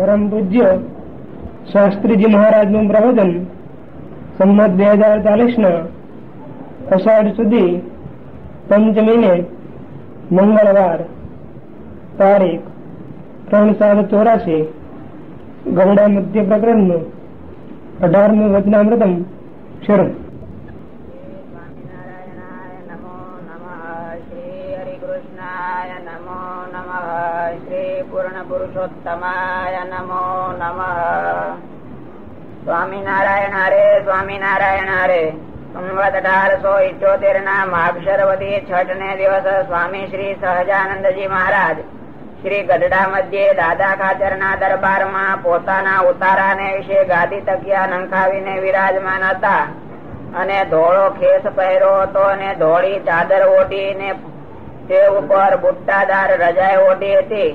પરમ પૂજ્ય શાસ્ત્રીજી મહારાજનું પ્રવચન સંમત બે હજાર ચાલીસ ના અષાઢ સુધી પંચમીને મંગળવાર તારીખ ત્રણ સાત ચોરાશી ગૌડા મધ્ય પ્રકરણનું અઢારમું વચનામૃતમ શરૂ પુરુષોત્તમાય નમો નમ સ્વામિનારાયણ હરે સ્વામિનારાયણ હરે સંવત અઢારસો ઇઠ્યોતેર ના માક્ષરવતી છઠ ને દિવસ સ્વામી શ્રી સહજાનંદજી મહારાજ શ્રી ગઢડા મધ્યે દાદા ખાચર ના દરબારમાં પોતાના ઉતારા ને વિશે ગાદી તકિયા નંખાવીને વિરાજમાન હતા અને ધોળો ખેસ પહેર્યો હતો અને ધોળી ચાદર ઓઢી ને તે ઉપર બુટ્ટાદાર રજાઈ ઓઢી હતી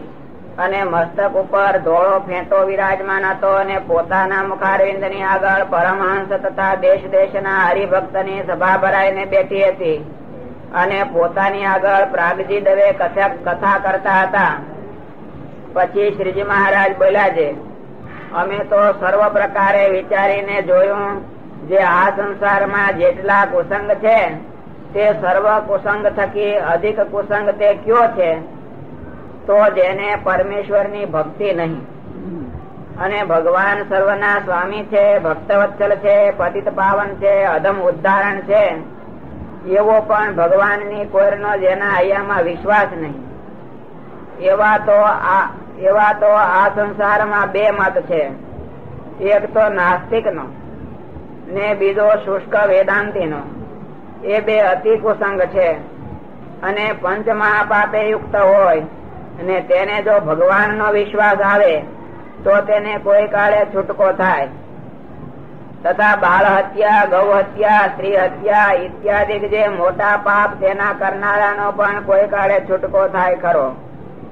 અને મસ્તક ઉપર ધોળો ફેંટો વિરાજમાન હતો અને પોતાના મુખારવિંદની આગળ પરમહંસ તથા દેશ દેશના હરિભક્તની સભા ભરાઈને બેઠી હતી. અને પોતાની આગળ પ્રાગજી દવે કથા કરતા હતા. પછી શ્રીજી મહારાજ બોલ્યા છે, અમે તો સર્વ પ્રકારે વિચારીને જોયું જે આ સંસારમાં જેટલા કુસંગ છે, તે સર્વ કુસંગ થકી અધિક કુસંગ તે કયો છે? તો જેને પરમેશ્વરની ભક્તિ નહીં. અને ભગવાન સર્વના સ્વામી છે, ભક્તવત્સલ છે, પતિત પાવન છે, અધમ ઉદાહરણ છે, એવો પણ ભગવાનની કોઈનો જેના અહીંયામાં વિશ્વાસ નહીં. એવા તો આ, એવા તો આ સંસારમાં બે મત છે. એક તો નાસ્તિક નો ને બીજો શુષ્ક વેદાંતિ નો એ બે અતિ કુસંગ છે. અને પંચ મહાપાપે યુક્ત હોય. અને તેને જો ભગવાન નો વિશ્વાસ આવે, તો તેને કોઈ કાળે છૂટકો થાય. તથા બાળ હત્યા, ગૌ હત્યા, સ્ત્રી હત્યા ઇત્યાદિ જે મોટા પાપ તેના કરનારાનો પણ કોઈ કાળે છૂટકો થાય ખરો.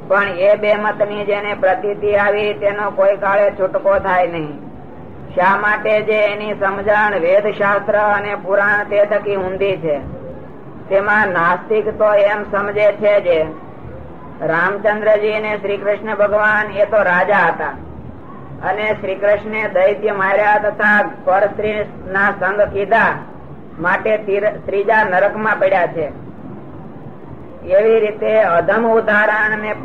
પણ એ બે મતની જેને પ્રતીતિ આવી, તેનો કોઈ કાળે છૂટકો થાય નહીં. શા માટે જે એની સમજણ વેદ શાસ્ત્ર અને પુરાણ તે થકી ઊંધી છે? તેમાં નાસ્તિક તો એમ સમજે છે જે રામચંદ્રજી ને શ્રી કૃષ્ણ ભગવાન એ તો રાજા હતા. અને શ્રી કૃષ્ણે દૈત્ય માર્યા તથા પર ના સંગ કીધા માટે ત્રીજા નરકમાં પડ્યા છે. એવી રીતે અધમ ઉદાહરણ ને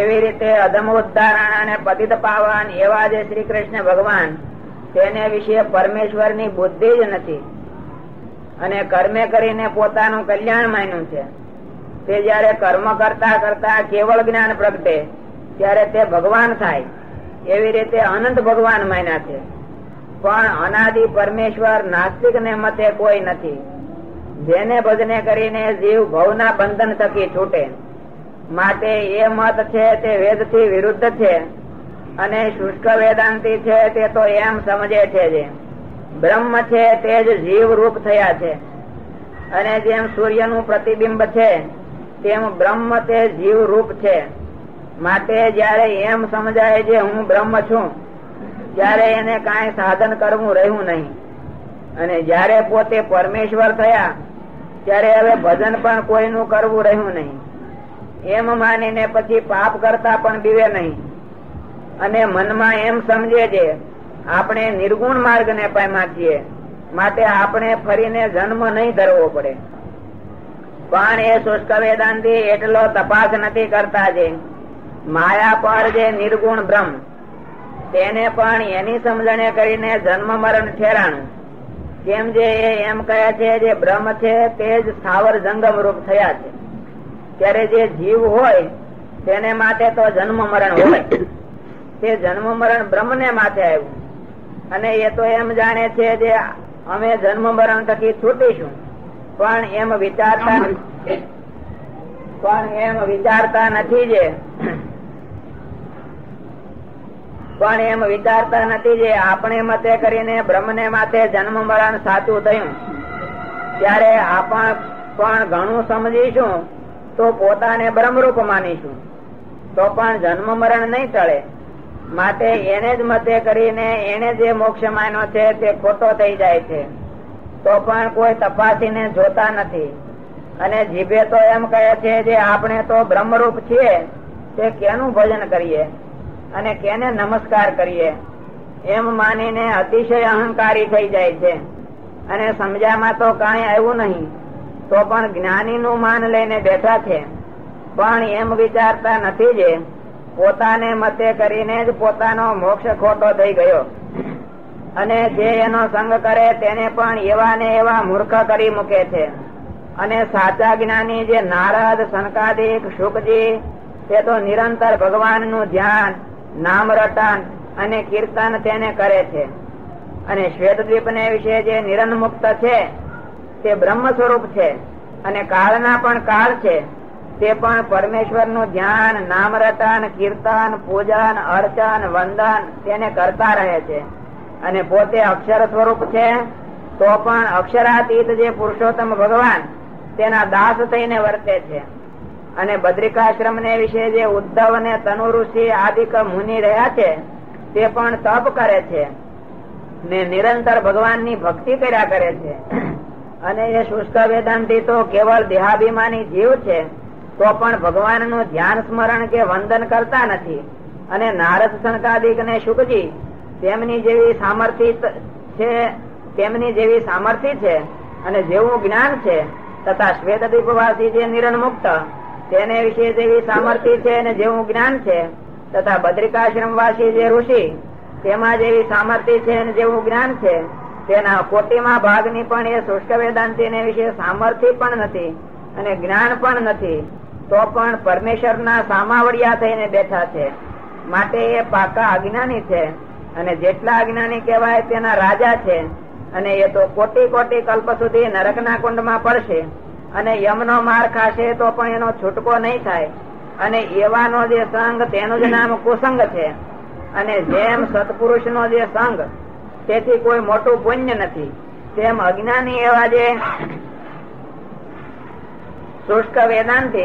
એવી રીતે અધમ ઉદાહરણ અને પતિત પાવન એવા જે શ્રી કૃષ્ણ ભગવાન તેને વિશે પરમેશ્વરની બુદ્ધિ જ નથી. અને કર્મે કરીને પોતાનું કલ્યાણ માન્યું છે. તે જયારે કર્મ કરતા કરતા કેવળ જ્ઞાન પ્રગટે, ત્યારે તે ભગવાન થાય. એવી રીતે અનંત ભગવાન માન્યા છે. પણ અનાદિ પરમેશ્વર નાસ્તિક ને મતે કોઈ નથી. જેને ભજને કરીને જીવ ભવના બંધન થકી છૂટે. માટે એ મત છે તે વેદથી વિરુદ્ધ છે અને શુષ્ક વેદાંતિ છે તે તો એમ સમજે છે જે. બ્રહ્મ છે તે જ જીવ રૂપ થયા છે. અને જેમ સૂર્યનું પ્રતિબિંબ છે તેમ બ્રહ્મ તે જીવ રૂપ છે. માટે જયારે એમ સમજાય છે, હું બ્રહ્મ છું, ત્યારે એને કાંઈ સાધન કરવું રહ્યું નહીં. અને જયારે પોતે પરમેશ્વર થયા, ત્યારે હવે ભજન પણ કોઈનું કરવું રહ્યું નહીં. એમ માનીને પછી પાપ કરતા પણ બીવે નહીં. અને મનમાં એમ સમજે છે, આપણે નિર્ગુણ માર્ગને પામ્યા છીએ માટે આપણે ફરીને જન્મ નહીં ધરવો પડે. પણ એ શુષ્ક વેદાંતિ એટલો તપાસ નથી કરતા જે. માયા પર જે નિર્ગુણ બ્રહ્મ, તેને પણ એની સમજણે કરીને જન્મ મરણ ઠેરાણું. કેમ જે એમ કહે છે, જે બ્રહ્મ છે, તે જ સ્થાવર જંગમ રૂપ થયા છે. ત્યારે જે જીવ હોય, તેને માટે તો જન્મ મરણ હોય. તે જન્મ મરણ બ્રહ્મ ને માથે આવ્યું. અને એ તો એમ જાણે છે, જે અમે જન્મ મરણ થકી છૂટીશું. પણ એમ વિચારતા પણ એમ વિચારતા નથી જે. પણ એમ વિચારતા નથી જે આપણે મતે કરીને બ્રહ્મ ને માથે જન્મ મરણ સાચું થયું. ત્યારે આપણ પણ ઘણું સમજીશું તો પોતાને બ્રહ્મરૂપ માનીશું. તો પણ જન્મ મરણ નહીં ટળે. માટે એને જ મતે કરીને એને જે મોક્ષ માન્યો છે તે ખોટો થઈ જાય છે. તો પણ કોઈ તપાસીને જોતા નથી. અને જીભે તો એમ કહે છે જે આપણે તો બ્રહ્મરૂપ છીએ, તે કેનું ભજન કરીએ? અને કેને નમસ્કાર કરીએ? એમ માનીને અતિશય અહંકારી થઈ જાય છે. અને સમજામાં તો કાંઈ આવ્યું નહીં. તો પણ જ્ઞાની નું માન લઈને બેઠા છે. પણ એમ વિચારતા નથી જે પોતાને મતે કરીને જ પોતાનો મોક્ષ ખોટો થઈ ગયો. અને જે એનો સંગ કરે તેને પણ એવા ને એવા મૂર્ખ કરી મૂકે છે. અને સાચા જ્ઞાની જે નારદ, શંકાદિક, શુકજી, તે તો નિરંતર ભગવાનનું ધ્યાન, નામ રટન અને કીર્તન તેને કરે છે. અને શ્વેતદ્વીપ ને વિશે જે નિરંમુક્ત છે, તે બ્રહ્મ સ્વરૂપ છે અને કાળના પણ કાળ છે. તે પણ પરમેશ્વરનું ધ્યાન, નામ રટન, કીર્તન, પૂજન, અર્ચન, વંદન તેને કરતા રહે છે. અને પોતે અક્ષર સ્વરૂપ છે, તો પણ અક્ષરાતીત જે પુરુષોત્તમ ભગવાન તેના દાસ થઈને વર્તે છે. અને બદ્રિકાશ્રમ ને વિશે જે ઉદ્ધવ ને તનુ ઋષિ આદિક મુનિ રહ્યા છે, તે પણ તપ કરે છે. ને નિરંતર ભગવાનની ભક્તિ કર્યા કરે છે. અને એ શુષ્ક વેદાંતિ તો કેવળ દેહાભિમાની જીવ છે, તો પણ ભગવાનનું ધ્યાન સ્મરણ કે વંદન કરતા નથી. અને નારદ શંકાદિક ને શુકજી તેમની જેવી સામર્થ્ય છે, તેમની જેવી સામર્થ્ય છે અને જેવું જ્ઞાન છે, તથા શ્વેત દીપવાસી જે નિરણમુક્ત, તેને વિશે જેવી સામર્થ્ય છે અને જેવું જ્ઞાન છે, તથા બદ્રિકાશ્રમ વાસી જે ઋષિ, તેમાં જેવી સામર્થ્ય છે અને જેવું જ્ઞાન છે, તેના કોટીમાં ભાગની પણ એ શુષ્ક વેદાંતિ ને વિશે સામર્થ્ય પણ નથી અને જ્ઞાન પણ નથી, તો પણ પરમેશ્વરના સામાવડિયા થઈને બેઠા છે. માટે એ પાકા અજ્ઞાની છે અને જેટલા અજ્ઞાની કહેવાય તેના રાજા છે, અને એ તો કોટી કોટી કલ્પ સુધી નરકના કુંડમાં પડશે. અને યમનો માર ખાશે તો પણ એનો છૂટકો નહીં થાય. અને એવાનો જે સંઘ તેનું જ નામ કુસંગ છે. અને જેમ સત્પુરુષ નો જે સંઘ તેથી કોઈ મોટું પુણ્ય નથી. તેમ અજ્ઞાની એવા જે શુષ્ક વેદાંતિ,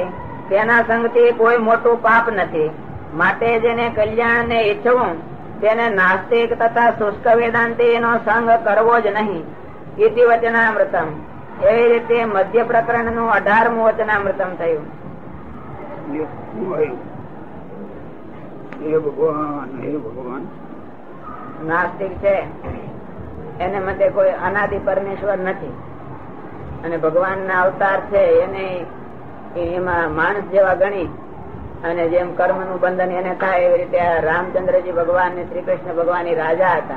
તેના સંગથી કોઈ મોટું પાપ નથી. માટે જેને કલ્યાણ ને ઈચ્છવું તેને નાસ્તિક તથા શુષ્ક વેદાંતિ નો સંગ કરવો જ નહીં. ઇતિ વચનામૃતમ. એવી રીતે મધ્ય પ્રકરણનું અઢારમું વચનામૃતમ થયું. હે ભગવાન હે ભગવાન. નાસ્તિક છે. એને માટે કોઈ અનાદિ પરમેશ્વર નથી. અને ભગવાન ના અવતાર છે એને એમાં માણસ જેવા ગણી અને જેમ કર્મનું બંધન એને થાય એવી રીતે રામચંદ્રજી ભગવાન ને શ્રી કૃષ્ણ ભગવાન રાજા હતા.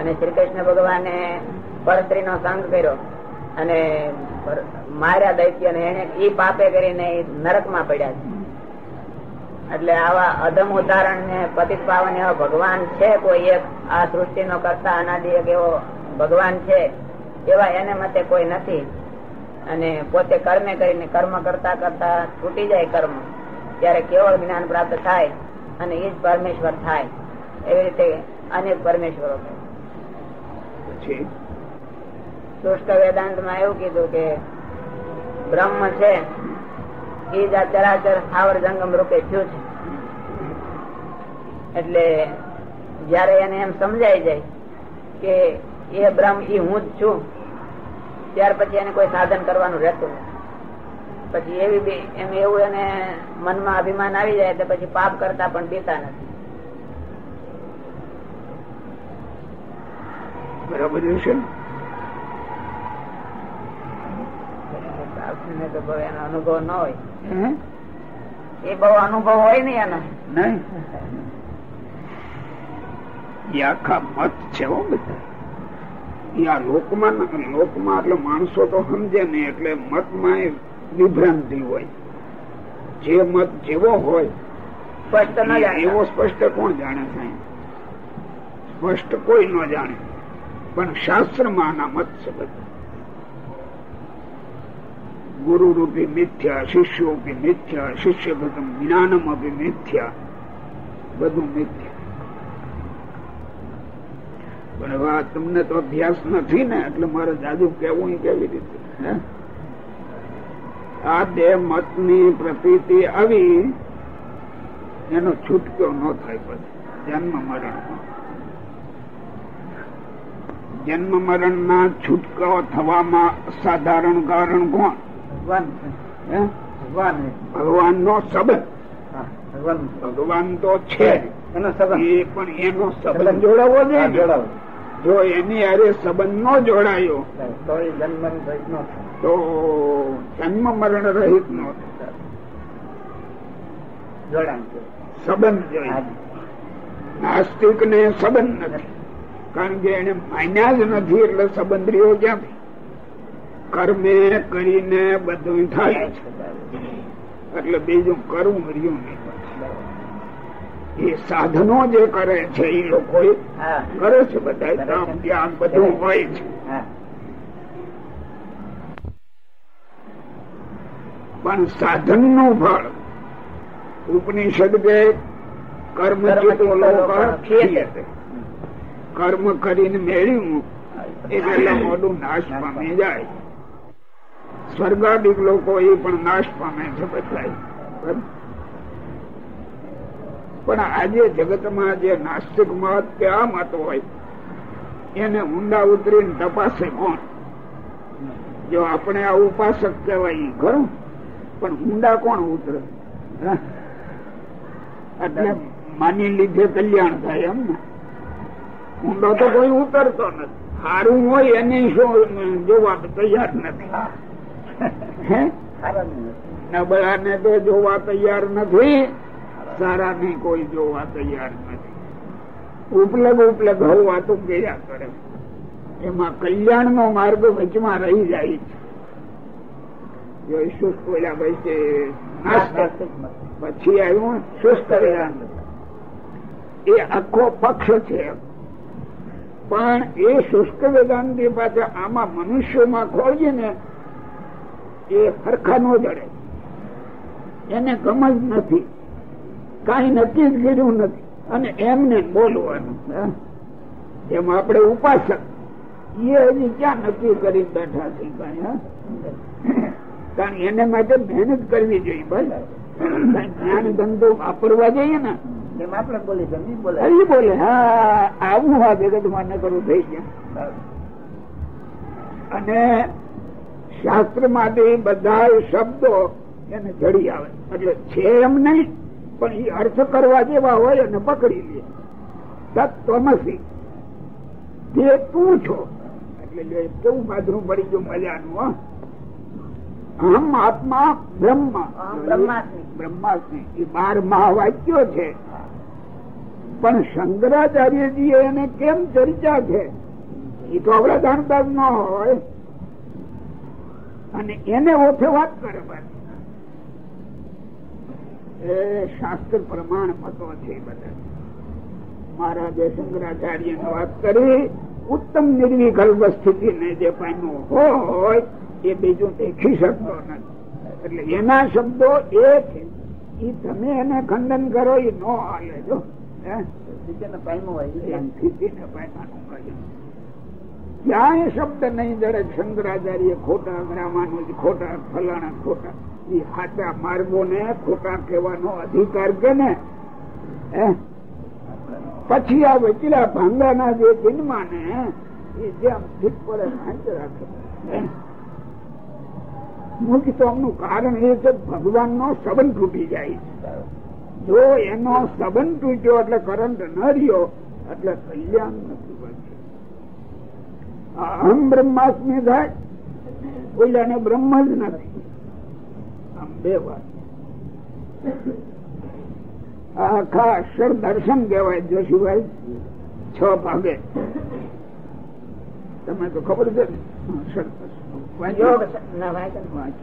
અને શ્રી કૃષ્ણ ભગવાને પરસ્ત્રી નો સંગ કર્યો. અને માર્યા દૈત્ય ને એને ઈ પાપે કરીને નરકમાં પડ્યા છે. એટલે આવા અધમ ઉદાહરણ ને પતિત પાવન એવા ભગવાન છે કોઈ એક. આ સૃષ્ટિ નો કરતા અનાદિ એક એવો ભગવાન છે. એવા એને મતે કોઈ નથી. અને પોતે કર્મે કરીને કર્મ કરતા કરતા છૂટી જાય કર્મ. ત્યારે કેવળ જ્ઞાન પ્રાપ્ત થાય અને એ જ પરમેશ્વર થાય. એવી રીતે અનેક પરમેશ્વરો શુષ્ક વેદાંતમાં એવું કીધું કે બ્રહ્મ છે એ જ આ ચરાચર સ્થાવર જંગમ રૂપે થયું છે. એટલે જયારે એને એમ સમજાઈ જાય કે એ બ્રહ્મ એ હું જ છું ત્યાર પછી એને કોઈ સાધન કરવાનું રહેતું નથી. પછી એવી બી એમ એવું એને મનમાં અભિમાન આવી જાય તો પછી પાપ કરતા પણ બીતા નથી. બરાબર છે ને? આપણને તો બહુ એનો અનુભવ ન હોય. એ બહુ અનુભવ હોય ને એનો. એ આખા મત છે બધા. આ લોકમાં લોકમાં એટલે માણસો તો સમજે ને એટલે મતમાં એ વિભ્રાંતિ હોય. જે મત જેવો હોય સ્પષ્ટ ન એ એવો સ્પષ્ટ કોણ જાણે સાહેબ? સ્પષ્ટ કોઈ ન જાણે. પણ શાસ્ત્રમાં આના મત છે બધા. ગુરુ રૂપી મિથ્યા શિષ્યો રૂપી મિથ્યા શિષ્ય શિષ્યગતમ જ્ઞાનમ અભી મિથ્યા બધું મિથ્યા. પણ હવે તમને તો અભ્યાસ નથી ને એટલે મારે જાદુ કેવું કેવી રીતે? હે? આ બે મતની પ્રતીતિ આવી એનો છૂટકો ન થાય પછી. જન્મ મરણ જન્મ મરણ ના છૂટકો થવામાં સાધારણ કારણ કોણ? ભગવાન નો સંબંધ ભગવાન તો છે. એ પણ એનો સંબંધ. જોડાવો જોઈએ જોડાવો. જો એની અરે સંબંધ નો જોડાયો તો એ જન્મ નો થાય. તો જન્મ મરણ રહિત નો સંબંધ જોઈએ નાસ્તિક ને સંબંધ નથી. કારણ કે એને માન્યા જ નથી એટલે સંબંધ રહ્યો ક્યાંથી કર્મે કરીને બધું થાય છે એટલે બીજું કરવું રહ્યું નહીં. એ સાધનો જે કરે છે એ લોકો. કરે છે બધા ધ્યાન બધું હોય છે. પણ સાધનનું ફળ. ઉપનિષદ કે કર્મ. કર્મ કરીને મેળવ્યું એટલે મોડું નાશ પામી જાય. સ્વર્ગાદિક લોકો એ પણ નાશ પામે છે બધા પણ આજે જગતમાં જે નાસ્તિક મત કે આ મત હોય એને ઊંડા ઉતરીને તપાસે કોણ? જો આપણે આ ઉપાસક કહેવાય ખરું પણ ઊંડા કોણ ઉતરે? એટલે માની લીધે કલ્યાણ થાય એમ ને. ઊંડો તો કોઈ ઉતરતો નથી. સારું હોય એને શું જોવા તૈયાર નથી. નબળા ને તો જોવા તૈયાર નથી. સારા ને કોઈ જોવા તૈયાર નથી. ઉપલગ ઉપલગ હોવા તો ગયા કરે. એમાં કલ્યાણ નો માર્ગ વચમાં રહી જાય છે. જો બોલ્યા ભાઈ છે. પછી આવ્યું સુસ્ત એ આખો પક્ષ છે પણ એ શુષ્ક વેદાંતિ પાછા આમાં મનુષ્યોમાં ખોળીએ ને એ હરખા નો જડે એને ગમ જ નથી કઈ નક્કી જ કર્યું નથી અને એમને બોલવાનું? એમ આપણે ઉપાસક એ હજી ક્યાં નક્કી કરી બેઠા છે કઈ હા કારણ એને માટે મહેનત કરવી જોઈએ બસ. જ્ઞાન ધંધો વાપરવા જઈએ ને. જેમ આપણે બોલી બોલે હરી બોલે હા આવું આ જગતમાં કરવું થઈ ગયા. અને શાસ્ત્રમાંથી બધા શબ્દો એને જડી આવે. એટલે છે એમ નહીં પણ એ અર્થ કરવા જેવા હોય અને પકડી લે. તત્વમસી. તે તું છો. એટલે કેવું બાજરું પડી ગયું મજાનું હો. અહમ આત્મા બ્રહ્મ બ્રહ્માસ્મિ. એ બાર મહાવાક્યો છે. પણ શંકરાચાર્યજી એને કેમ ચર્ચા છે? એ તો આપણે જાણતા જ ન હોય. અને એને ઓછે વાત કરે એ શાસ્ત્ર પ્રમાણ મતો છે બધા. મહારાજે શંકરાચાર્ય વાત કરી ઉત્તમ નિર્વિકલ્પ સ્થિતિને જે પામ્યું હોય એ બીજું દેખી શકતો નથી. એટલે એના શબ્દો એ છે. એ તમે એને ખંડન કરો એ નો હાલે જો. ક્યાંય શબ્દ નહીં જડે. શંકરાચાર્ય ખોટા રામાનુજ ખોટા ફલાણા ખોટા એ સાચા માર્ગો ને ખોટા કહેવાનો અધિકાર કે ને હે? પછી આ વચીલા ભાંગાના જે જન્મા ને એ જેમ ઠીક પડે રાખે. આમનું કારણ એ છે ભગવાન નો સંબંધ તૂટી જાય જો એનો સંબંધ તૂટ્યો એટલે કરંટ ન રહ્યો, એટલે કલ્યાણ નથી અહમ બ્રહ્માસ્મી થાય ઓલાને બ્રહ્મ જ નથી. આમ બે વાત. આખા અક્ષર દર્શન કહેવાય જોશીભાઈ, છ ભાગે. તમે તો ખબર છે ને? અક્ષર દર્શન.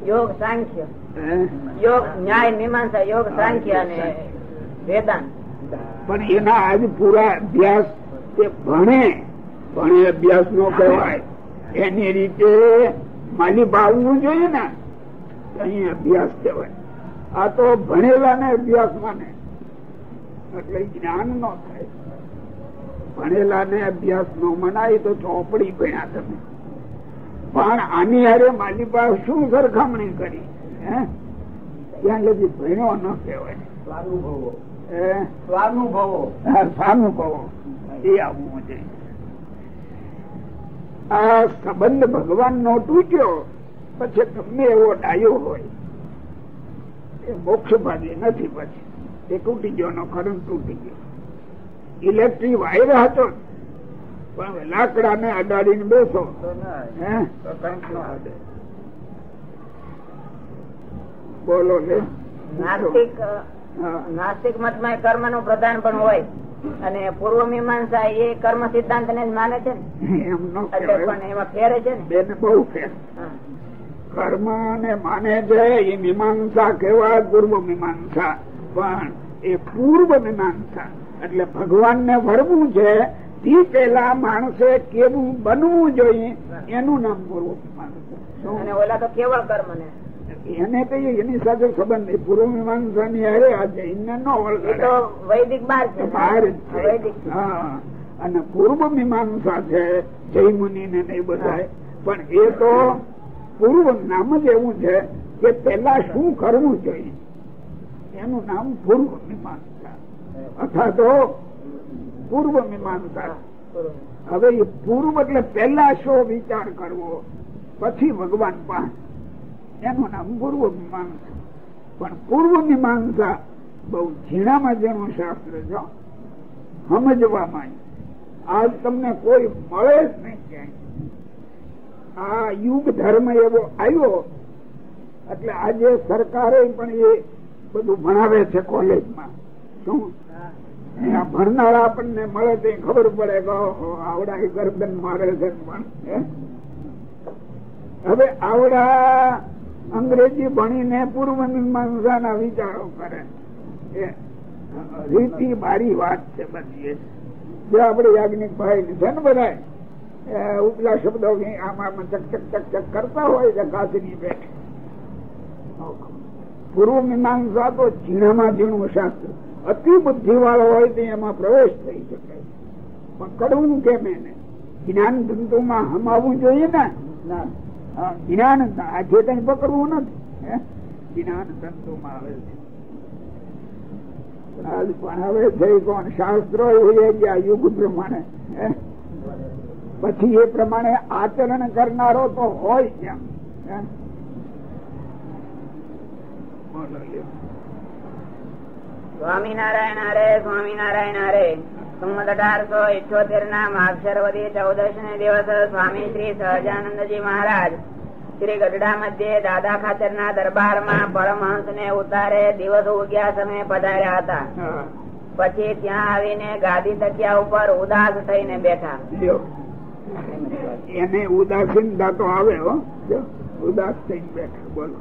યોગ સાંખ્ય. યોગ ન્યાય મીમાંસા યોગ સાંખ્ય અને વેદાંત. પણ એના આજ પૂરા અભ્યાસ તે ભણે ભણે અભ્યાસ નો કહેવાય. એની રીતે માલી ભાવવું જોઈએ ને અહીં અભ્યાસ કહેવાય. આ તો ભણેલા ને અભ્યાસ માને. એટલે જ્ઞાન નો થાય. ભણેલા ને અભ્યાસ નો મનાય તો ચોપડી ભણ્યા તમે. પણ આની હારે માલિપા શું સરખામણી કરી? ત્યાં લગી ભણ્યો ન કહેવાય. સ્વાનુભવો. એ આવવું છે. આ સંબંધ ભગવાન નો તૂટ્યો પછી તમને એવો ડાયો હોય. એ મોક્ષ ભાગી નથી પછી. એ તૂટી ગયો નો કરંટ તૂટી ગયો. ઇલેક્ટ્રિક વાયર હતો. પણ લાકડા ને અડાડીને બેસો. ના. બોલો નાસ્તિક. નાસ્તિક મતમાં કર્મનું પ્રધાન પણ હોય. અને પૂર્વ મીમાંસા એ કર્મ સિદ્ધાંત ને જ માને છે ને. પણ એમાં ફેરે છે ને. બેન બહુ ફેર. કર્મ ને માને છે એ મીમાંસા કેવા પૂર્વ મીમાંસા. પણ એ પૂર્વ મીમાંસા. એટલે ભગવાન ને વરવું છે તે પેલા માણસે કેવું બનવું જોઈએ એનું નામ પૂર્વ મીમાંસા ઓલા તો કેવળ કર્મ ને. એને કહીએ એની સાથે સંબંધ નહીં. પૂર્વ મીમાંસા ની હારે આ જૈનને ન એ વૈદિક બાર છે. બહાર. હા. અને પૂર્વ મીમાંસા છે જયમુનિ ને નહીં બધા પણ એ તો પૂર્વ નામ જ એવું છે કે પેલા શું કરવું જોઈએ? એનું નામ પૂર્વ મીમાંસા. અથવા તો પૂર્વ મીમાંસા. હવે એ પૂર્વ એટલે પેલા શો વિચાર કરવો પછી ભગવાન પાસ એનું નામ પૂર્વ મીમાંસા. પણ પૂર્વ મીમાંસા બહુ ઝીણામાં ઝીણું શાસ્ત્ર છે સમજવામાં આજ તમને કોઈ મળે જ નહીં ક્યાંય. આ યુગ ધર્મ એવો આવ્યો એટલે આજે સરકારે પણ એ બધું ભણાવે છે કોલેજમાં. શું? આ ભણનારા આપણને મળે તે ખબર પડે આવડા ગરદન મારે છે પણ હવે આવડા અંગ્રેજી ભણીને પૂર્વ મીમાંસાના વિચારો કરે. રીતિ મારી વાત છે બધી જે આપણે યાજ્ઞિક ભાઈ છે ને બધા ઉપલા શબ્દો આમ ચક ચક ચક ચક કરતા હોય છે કાચની બેઠ પૂર્વ મીમાંસા તો ઝીણામાં ઝીણું શાસ્ત્ર. અતિ બુદ્ધિ વાળો હોય તો એમાં પ્રવેશ થઈ શકે પણ કડવું કેમ એને જ્ઞાન તંતુમાં હમાવવું જોઈએ ને જ્ઞાન આ કઈ પકડવું નથી? જ્ઞાન તંતુમાં આવે છે પણ હવે થઈ કોણ શાસ્ત્રો એ ગયા યુગ પ્રમાણે હે? પછી એ પ્રમાણે આચરણ કરનારો તો હોય કેમ? બોલો. સ્વામિનારાયણ હરે સ્વામિનારાયણ હરે. સંમત અઢારસો ઇઠોતેર ના માક્ષરવદી ચૌદશ ને દિવસ સ્વામી શ્રી સહજાનંદજી મહારાજ. શ્રી ગઢડા મધ્યે દાદા ખાતર ના દરબારમાં પરમહંસ ને ઉતારે દિવસ ઉગ્યા સમયે પધાર્યા હતા. પછી ત્યાં આવીને ગાદી તકિયા ઉપર ઉદાસ થઈને બેઠા. એને ઉદાસીનતા તો આવે ઉદાસ થઈને બેઠા બોલો.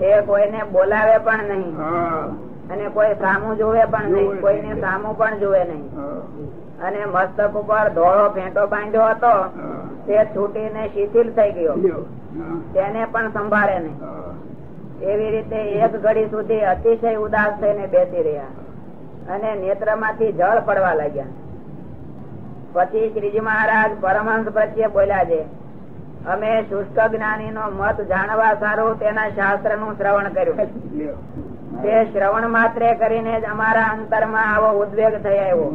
તે કોઈને બોલાવે પણ નહીં. અને કોઈ સામું જોવે પણ નહીં કોઈને. સામું પણ જોવે નહીં. અને મસ્તક ઉપર ધોળો ફેંટો બાંધ્યો હતો તે છૂટીને શિથિલ થઈ ગયો. તેને પણ સંભાળે નહીં. એવી રીતે એક ઘડી સુધી અતિશય ઉદાસ થઈને બેસી રહ્યા. અને નેત્રમાંથી જળ પડવા લાગ્યા. પછી શ્રીજી મહારાજ પરમહંસ પ્રત્યે બોલ્યા છે અમે શુષ્ક જ્ઞાની નો મત જાણવા સારું તેના શાસ્ત્રનું શ્રવણ કર્યું. તે શ્રવણ માત્રે કરીને જ અમારા અંતરમાં આવો ઉદ્વેગ થઈ આવ્યો.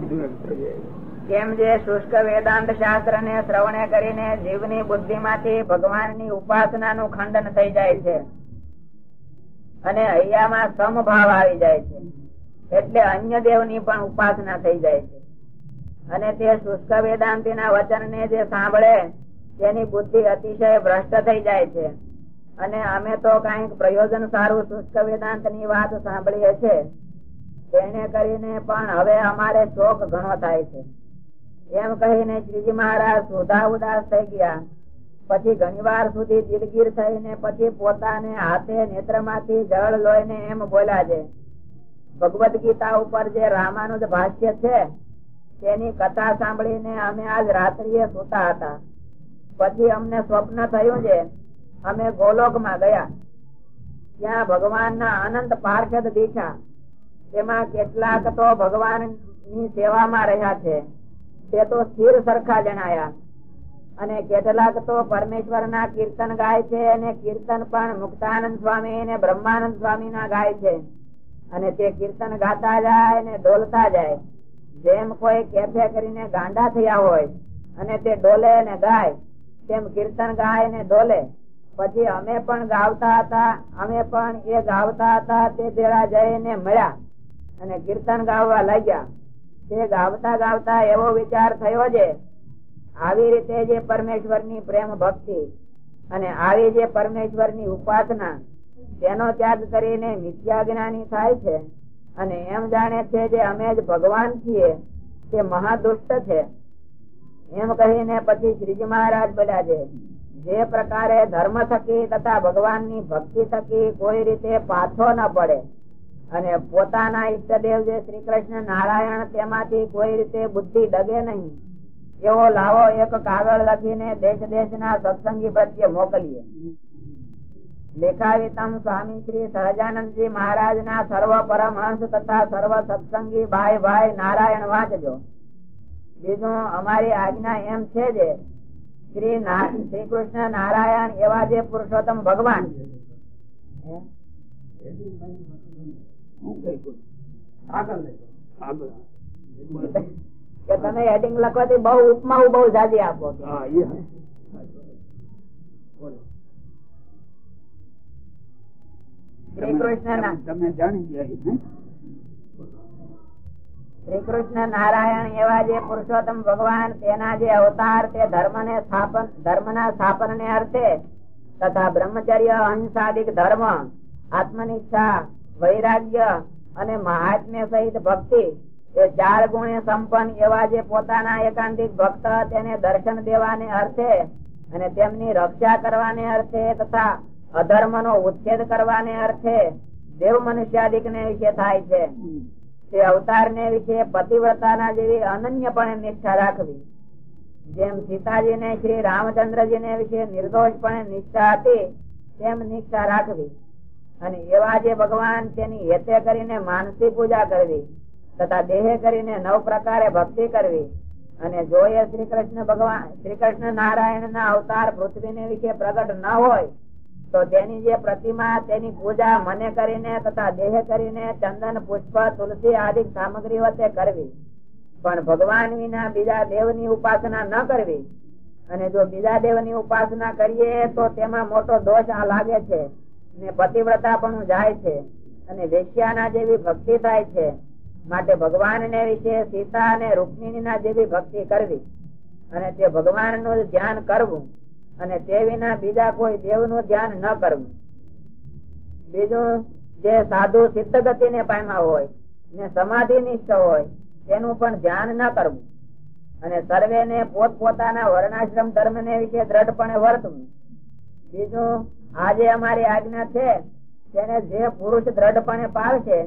કેમ જે શુષ્ક વેદાંત શાસ્ત્ર ને શ્રવણે કરીને જીવની બુદ્ધિ માંથી ભગવાનની ઉપાસના નું ખંડન થઈ જાય છે. અને હૈયામાં સમભાવ આવી જાય છે. એટલે અન્ય દેવની પણ ઉપાસના થઈ જાય છે. અને તે શુષ્ક વેદાંતિ ના વચન ને જે સાંભળે, તેની બુદ્ધિ અતિશય ભ્રષ્ટ થઈ જાય છે. અને અમે તો કંઈક પ્રયોજન સારું શુષ્ક વેદાંતની વાત સાંભળીએ છે તેને કરીને પણ હવે અમારે શોખ ઘણો થાય છે. એમ કહીને શ્રીજી મહારાજ સુધા ઉદાસ થઈ ગયા. પછી ઘણી વાર સુધી દિલગીર થઈને પછી પોતાને હાથે નેત્રમાંથી જળ લોહીને એમ બોલ્યા છે, ભગવદ ગીતા ઉપર જે રામાનુજ ભાષ્ય છે, તેની કથા સાંભળીને અમે આજ રાત્રિએ સુતા હતા. પછી અમને સ્વપ્ન થયું છે અમે ગોલોકમાં ગયા. ત્યાં ભગવાનના અનંત પાર્ષદ દીઠા. તેમાં કેટલાક તો ભગવાનની સેવામાં રહ્યા છે. તે તો સ્થિર સરખા જણાયા. અને કેટલાક તો પરમેશ્વર ના કીર્તન ગાય છે અને કીર્તન પણ મુક્તાનંદ સ્વામી અને બ્રહ્માનંદ સ્વામી ના ગાય છે. અને તે કીર્તન ગાતા જાય અને ડોલતા જાય. જેમ કોઈ કેફે કરીને ગાંડા થયા હોય અને તે ડોલે અને ગાય, તેમ કીર્તન ગાય ને ડોલે. પછી અમે પણ ગાવતા હતા, અમે પણ એ ગાવતા હતા, તે ભેળા જઈને મળ્યા અને કીર્તન ગાવા લાગ્યા. તે ગાવતા ગાવતા એવો વિચાર થયો છે આવી રીતે જે પરમેશ્વરની પ્રેમ ભક્તિ અને આવી જે પરમેશ્વરની ઉપાસના, તેનો ત્યાગ કરીને મિથ્યા જ્ઞાની થાય છે અને એમ જાણે છે જે અમે જ ભગવાન છીએ, તે મહાદુષ્ટ છે. એમ કહીને પછી શ્રીજી મહારાજ બોલ્યા છે જે પ્રકારે ધર્મ થકી તથા ભગવાનની ભક્તિ થકી કોઈ રીતે પાછો ન પડે અને પોતાના ઈષ્ટદેવ જે શ્રી કૃષ્ણ નારાયણ તેમાંથી કોઈ રીતે બુદ્ધિ ડગે નહીં, એવો લાવો એક કાગળ લખીને દેશ દેશના સત્સંગી પ્રત્યે મોકલીએ. લેખાવિતમ સ્વામી શ્રી સહજાનંદજી મહારાજ ના સર્વ પરમહંસ તથા સર્વ સત્સંગી ભાઈ ભાઈ નારાયણ વાંચજો. બીજું અમારી આજ્ઞા એમ છે જે શ્રી શ્રી કૃષ્ણ નારાયણ એવા જે પુરુષોત્તમ ભગવાન. કે તમે હેડિંગ લખવાથી બહુ ઉપમાઓ બહુ જાજી આપો. શ્રી કૃષ્ણ તમે- જાણી ગયા શ્રી કૃષ્ણ નારાયણ એવા જે પુરુષોત્તમ ભગવાન, તેના જે અવતાર, તે ધર્મ ને સ્થાપન ધર્મ ના સ્થાપન ને અર્થે તથા બ્રહ્મચર્ય અહિંસાદિક ધર્મ, આત્મનિષ્ઠા, વૈરાગ્ય અને મહાત્મ્ય સહિત ભક્તિ, એ ચાર ગુણે સંપન્ન એવા જે પોતાના એકાંતિક ભક્ત તેને દર્શન દેવાને અર્થે અને તેમની રક્ષા કરવાને અર્થે તથા અધર્મ નો ઉચ્છેદ કરવાને અર્થે દેવ મનુષ્યાદિક ને વિશે થાય છે. તે અવતાર ને વિશે પતિવ્રતાના જેવી અનન્યપણે નિષ્ઠા રાખવી. જેમ સીતાજી ને શ્રી રામચંદ્રજી ને વિશે નિર્દોષપણે નિષ્ઠા હતી, તેમ નિષ્ઠા રાખવી. અને એવા જે ભગવાન તેની હેતે કરીને માનસી પૂજા કરવી, તથા દેહે કરીને નવ પ્રકારે ભક્તિ કરવી, અને જો એ શ્રી કૃષ્ણ ભગવાન શ્રી કૃષ્ણ નારાયણ ના અવતાર પૃથ્વી ને વિશે પ્રગટ ન હોય તો તેની જે પ્રતિમા, તેની પૂજા મને કરીને તથા દેહ કરીને ચંદન, પુષ્પ, તુલસી આદિ સામગ્રી વચ્ચે કરવી. પણ ભગવાન વિના બીજા દેવની ઉપાસના ન કરવી. અને જો બીજા દેવની ઉપાસના કરીએ તો તેમાં મોટો દોષ આ લાગે છે ને પતિવ્રતા પણ જાય છે અને વેશ્યાના જેવી ભક્તિ થાય છે. માટે ભગવાન ને વિશે સીતા અને રુક્મિણીના જેવી ભક્તિ કરવી. અને તે ભગવાનનું ધ્યાન કરવું. અને તે વિના બીજા કોઈ દેવનું ધ્યાન ન કરવું. બીજું, જે સાધુ સિદ્ધ ગતિ ને પામ્યા હોય, ને સમાધિ નિષ્ઠ હોય, તેનું પણ ધ્યાન ન કરવું. અને સર્વે ને પોત પોતાના વર્ણાશ્રમ ધર્મ ને વિશે દ્રઢપણે વર્તવું. બીજું, આજે અમારી આજ્ઞા છે, તેને જે પુરુષ દ્રઢપણે પાળશે,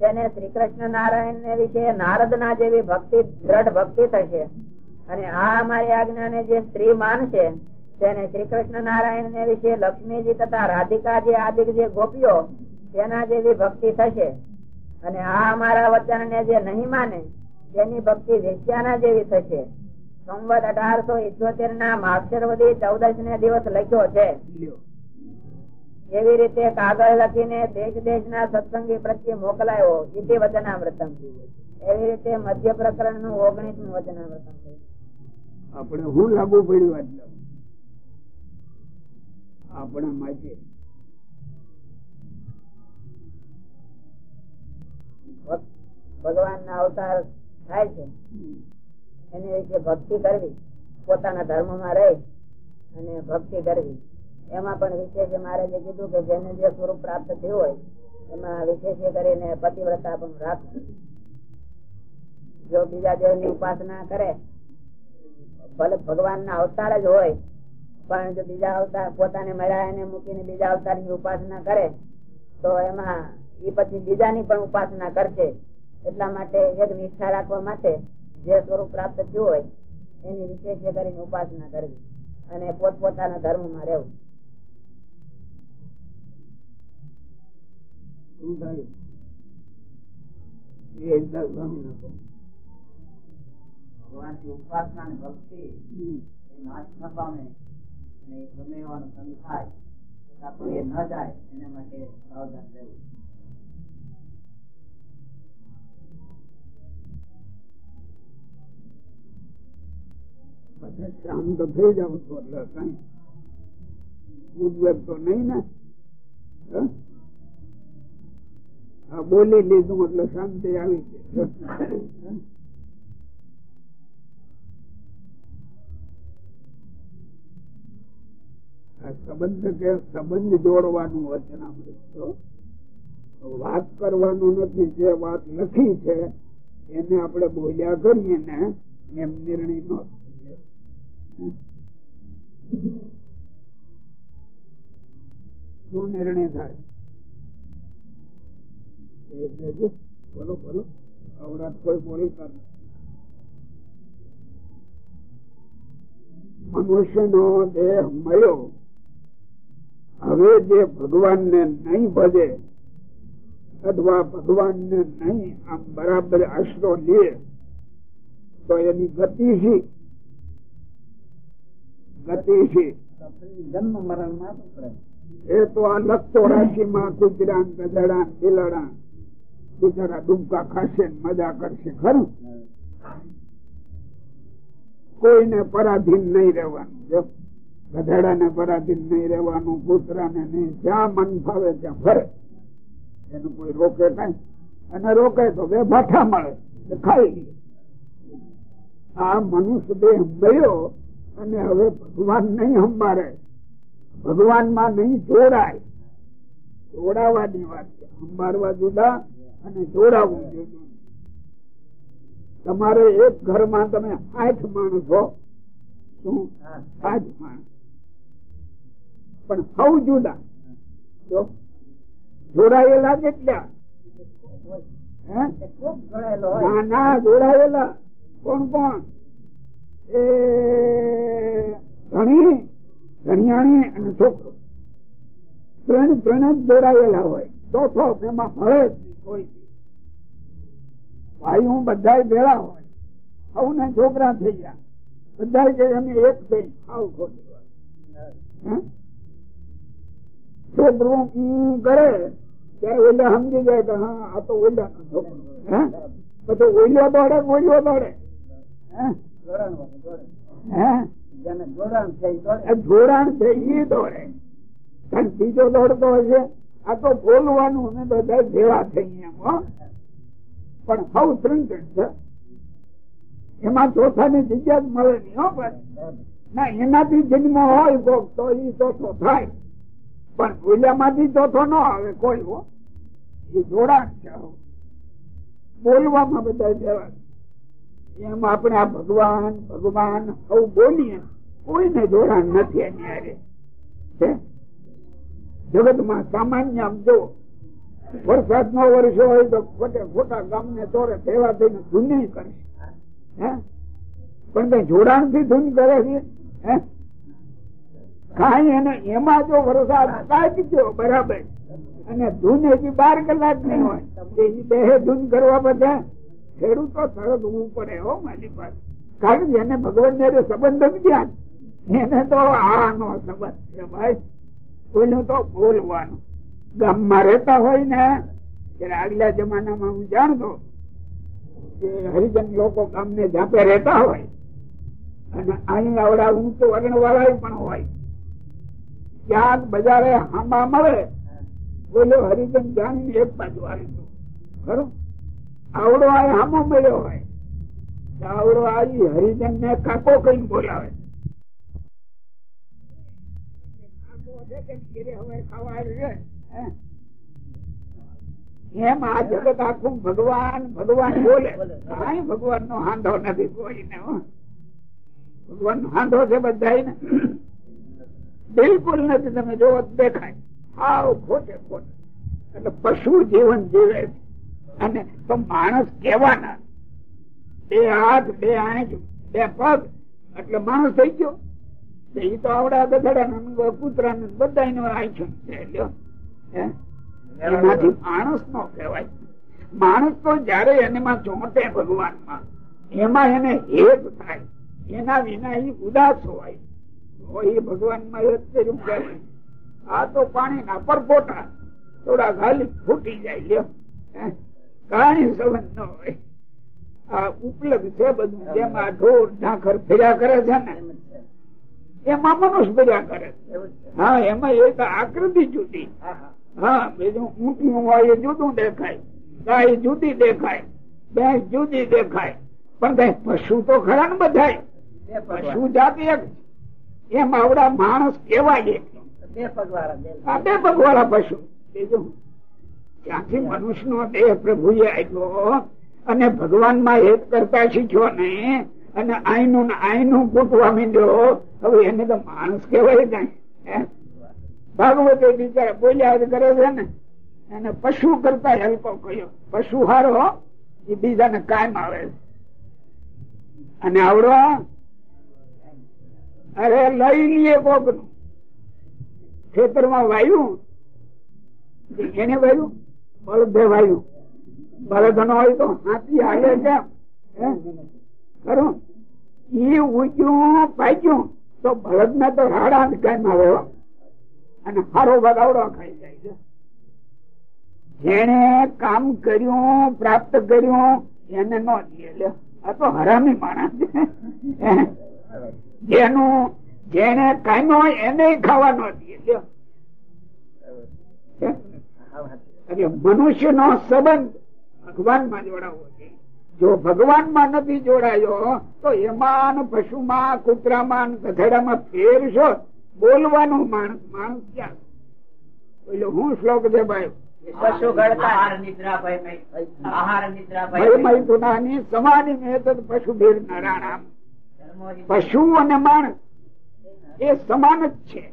તેને શ્રી કૃષ્ણ નારાયણ ને વિશે નારદ ના જેવી ભક્તિ, દ્રઢ ભક્તિ થશે. અને આ અમારી આજ્ઞા ને જે સ્ત્રી માનશે તેને શ્રી કૃષ્ણ નારાયણ ને વિશે લક્ષ્મીજી તથા રાધિકાજી આદિ જે ગોપીઓ તેના જેવી ભક્તિ થશે. અને આ અમારા વચન ને જે નહીં માને, તેની ભક્તિ વેશ્યાના જેવી થશે. સંવત અઢારસો ઇઠોતેર ના માક્ષરવદી ચૌદશ ને દિવસ લખ્યો છે. એવી રીતે કાગળ લખીને દેશ દેશ ના સત્સંગી પ્રત્યે મોકલાયો. ઇતિ વચનામૃતમ. એવી રીતે મધ્ય પ્રકરણનું ઓગણીસનું વચનામૃતમ. આપણે હું લાગુ પડ્યું આપણા માટે. ભગવાન ના અવતાર થાય છે. એની રીતે ભક્તિ કરવી, પોતાના ધર્મમાં રહી અને ભક્તિ કરવી. એમાં પણ વિશેષ મહારાજે કીધું કે જેને જે સ્વરૂપ પ્રાપ્ત થયું હોય, એમાં વિશેષ કરીને પતિવ્રતા પણ રાખવી જો બીજા દેવની ઉપાસના કરે, ભલે ભગવાન ના અવતાર જ હોય પણ જો બીજા અવતાર પોતાને મળ્યા એને મૂકીને બીજા અવતારની ઉપાસના કરે તો એમાં એ પછી બીજાની પણ ઉપાસના કરશે. એટલા માટે એક નિષ્ઠા રાખવા માટે જે સ્વરૂપ પ્રાપ્ત થયું હોય એની વિશેષ કરીને ઉપાસના કરવી અને પોતપોતાના ધર્મમાં રહેવું. ભગવાનની ઉપાસના ભક્તિ નાશ ન પામે. અને ગમે થઈ જાવ છો એટલે કઈ ઉદ્વેગ તો નહીં હે? બોલી લીધું એટલે શાંતિ આવી ગઈ. સંબંધ કે સંબંધ જોડવાનું વચનામૃત વાત કરવાનું નથી, જે વાત લખી છે, એને આપણે બોલ્યા કરીએ ને, એમ નિર્ણય ન શું નિર્ણય થાય? બોલો બોલો. અવરાત કોઈ બોલી મનુષ્ય નો દેહ મળ્યો હવે જે ભગવાન ને નહીં ભજે અથવા ભગવાન ને નહીં આમ બરાબર આશરો લે, તો એની ગતિ છે ગતિ છે જન્મ મરણમાં એ તો આ લખતો રાશિ માં કુતરા ગધડા બિલાડા બિચારા ડૂબકા ખાશે મજા કરશે, ખરું? કોઈને પરાધીન નહીં રહેવાનું ગધેડા ને પરાધીન નહીં રહેવાનું કૂતરા ને નહીં. જ્યાં મન ફાવે ત્યાં ફરે. એનું કોઈ રોકે કઈ અને રોકે તો બે ભાઠા મળે ખાઈ ગયે આ મનુષ્ય દેહ ગયો અને હવે ભગવાન નહીં સંભાળે. ભગવાનમાં નહીં જોડાય. જોડાવાની વાત છે. સંભાળવા જુદા અને જોડાવવું જુદું. તમારે એક ઘરમાં તમે આઠ માણસો. શું? આઠ માણસ. પણ સૌ જુદા. જોડાયેલા કેટલા હે? ના ના જોડાયેલા. કોણ કોણ? એ ધણી, ધણિયાણી અને છોકરો. ત્રણ ત્રણ જ જોડાયેલા હોય. ચોથો એમાં મળે જ નહીં કોઈ. ભાઈ હું બધા ભેળા હોય. સૌને છોકરા થઈ ગયા બધા કે અમે એક થઈ. આવ ખોટી. વાત ધ્રુવ કરે, ત્યારે ઓલા સમજી જાય કે હા, આ તો ઓલા? પછી ઓલ્યો દોડે ઓલ્યો દોડે જોડાણ છે એ દોડે. પણ બીજો દોડતો હશે આ તો બોલવાનું ને બધા ભેળા થઈ એમ પણ સૌ ત્રણ છે. એમાં ચોથા ની જગ્યા જ મળે નહીં, હો પાછી. ના, એનાથી જન્મ હોય કોક, તો એ ચોથો થાય. પણ બોલ્યામાંથી ચોથો ન આવે, કોઈ હો એ જોડાણ છે. બોલવામાં બધા જવા. એમ આપણે આ ભગવાન ભગવાન સૌ બોલીએ, કોઈને જોડાણ નથી એની. છે જગતમાં સામાન્ય આમ જો વરસાદ નો વર્ષો હોય તો ખોટે ખોટા ગામ ને ચોરે ભેવા થઈને ધૂન કરે હે પણ કઈ જોડાણથી ધૂન કરે છે હે કાંઈ એને એમાં જો વરસાદ કાઢજો બરાબર. અને ધૂન હજી બાર કલાક નહીં હોય બેહે ધૂન કરવા બધા, ખેડૂતો તરત ઉભું પડે હો મારી પાસે કારણ કે એને ભગવાન ને સંબંધ જ જ્ઞાન એને તો આનો સંબંધ છે ભાઈ. કોઈનું તો બોલવાનું. ગામમાં રહેતા હોય ને, ત્યારે આગલા જમાનામાં હું જાણતો કે હરિજન લોકો ગામને જાપે રહેતા હોય. અને અહીં આવડા ઊંચો વર્ણ વાળા પણ હોય. ક્યાંક બજારે હાંબા મળે, બોલો હરિજન જાણી એક બાજુ આવી દો ખરું? આવડો આ હામો મળ્યો હોય. આવડો આવી હરિજન ને કાકો કઈ બોલાવે? એમ આ જગત આખું ભગવાન ભગવાન બોલે. કઈ ભગવાન નો હાંધો નથી કોઈને. ભગવાન નો હાંધો છે બધા બિલકુલ નથી, તમે જોવો દેખાય. આવ ખોટે ખોટે. એટલે પશુ જીવન જીવે. અને તો માણસ કેવાના બે હાથ, બે આંખ, બે પગ, એટલે માણસ થઈ ગયો. એ તો આવડા ગધડા કૂતરા ને બધા આંખ્યું છે? એનાથી માણસ નો કહેવાય. માણસ તો જયારે એનેમાં ચોંટે ભગવાનમાં એમાં એને હેત થાય. એના વિના એ ઉદાસ હોય. એ ભગવાનમાં આ તો પાણી ના પરપોટા થોડા ખાલી ફૂટી જાય હે? સંબંધ ન હોય. આ ઉપલબ્ધ છે બધું. જેમાં ઢોર ઢાંખર ફેર્યા કરે છે ને, એમાં મનુષ્ય બધા કરે હા, એમાં એક આકૃતિ જુદી. હા, બીજું ઊંટિયું હોય એ જુદું દેખાય. ગાય જુદી દેખાય. ભેંસ જુદી દેખાય. પણ કઈ પશુ તો ખરા ને બધાય? પશુ જાતિ એક છે. એમ આવડા માણસ કેવાય બે પગ વાળા બે આ બે પગ વાળા પશુ ત્યાંથી મનુષ્ય નો દેહ પ્રભુએ આપ્યો અને ભગવાનમાં એક કરતા શીખ્યો ને અને આઈનું ને આઈનું કૂટવા માંડ્યો. હવે એને તો માણસ કેવાય કઈ ભાગવતે બિચારા બોલ્યા કરે છે ને એને પશુ કરતા હલકો કયો પશુ હારો એ બીજાને કાયમ આવે. અને આવડો અરે લઈ લઈએ કોકનું ખેતરમાં વાયું. એને વાયું, બળદે વાયું. બળદ નો હોય તો હાથી હાલે છે? ખરું? ઈ ઊંચું પાક્યું. તો બળદ ને તો રાડા કાયમ આવે અને હારો બગાવડો ખાઈ જાય છે. જેને કામ કર્યું, પ્રાપ્ત કર્યું, એને નો દે. આ તો હરામી માણસ. જેનું જેને હોય એને ખાવા નો દે લ્યો. એટલે મનુષ્ય નો સંબંધ ભગવાનમાં જોડાવો છે. જો ભગવાનમાં નથી જોડાયો તો એમાં પશુમાં કૂતરામાં ગધેડામાં ફેરશો બોલવાનું માણસ માણસ ક્યાં? એટલે હું શ્લોક છે ભાઈ? પશુ ગળતા આહાર નિદ્રા આહાર. સમાધિ મેં પશુ ભેર નારાયણ પશુ અને માણસ એ સમાન જ છે.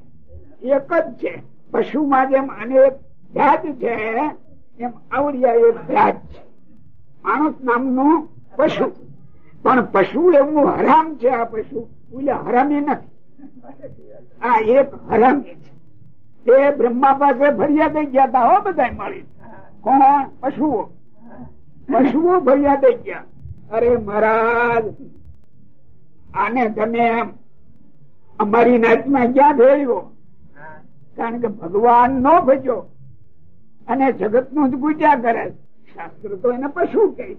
એક જ છે. પશુમાં જેમ અનેક જાત છે. એમ આવડિયા એક જાત છે. માણસ નામનું પશુ. પણ પશુ એવું હરામ છે આ પશુ. ઓલા હરામી નથી. આ એક હરામી છે. તે બ્રહ્મા પાસે ફરિયાદ ગયા હતા હો બધા મળી. કોણ? પશુઓ. પશુઓ ફરિયાદ ગયા. અરે મહારાજ આને તમે અમારી નાચમાં ક્યાં જોયો? કારણ કે ભગવાન નો ભજ્યો અને જગતનું જ પૂજા કરે. શાસ્ત્ર તો એને પશુ કહે.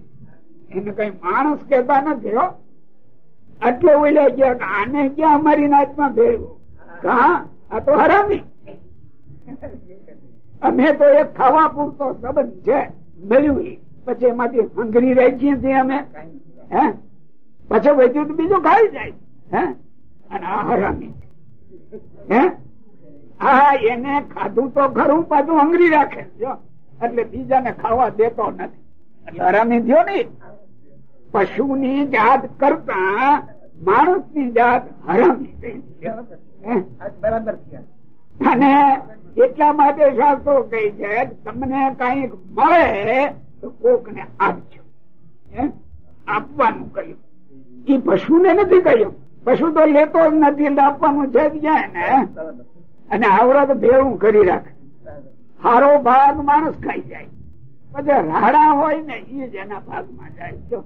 એને કઈ માણસ કેતા નથી હો. એટલે ઓલા ગયા કે આને ક્યાં અમારી નાચમાં ભેળવો? કા આ તો હરામી. અમે તો એક ખાવા પૂરતો સંબંધ છે. મળ્યું. પછી એમાંથી હંગરી રાખીએ છીએ અમે. હે? પછી વધ્યું તો બીજું ખાઈ જાય. હે? અને આ હરામી હે? હા એને ખાધું તો ખરું, પાછું હંગરી રાખે. જો, એટલે બીજાને ખાવા દેતો નથી. એટલે હરામી થયો ને પશુ ની જાત કરતા માણસની જાત હરામી બરાબર અને એટલા માટે શાસ્ત્રો કહે છે, તમને કંઈક મળે તો કોક ને આપજો? આપવાનું કહ્યું. એ પશુ ને નથી કહ્યું. પશુ તો લેતો જ નથી એટલે આપવાનું છે જાય ને અને આવડો તો ભેળું કરી રાખે. હારો ભાગ માણસ ખાઈ જાય. પછી રાડા હોય ને એ જ એના ભાગમાં જાય. જો.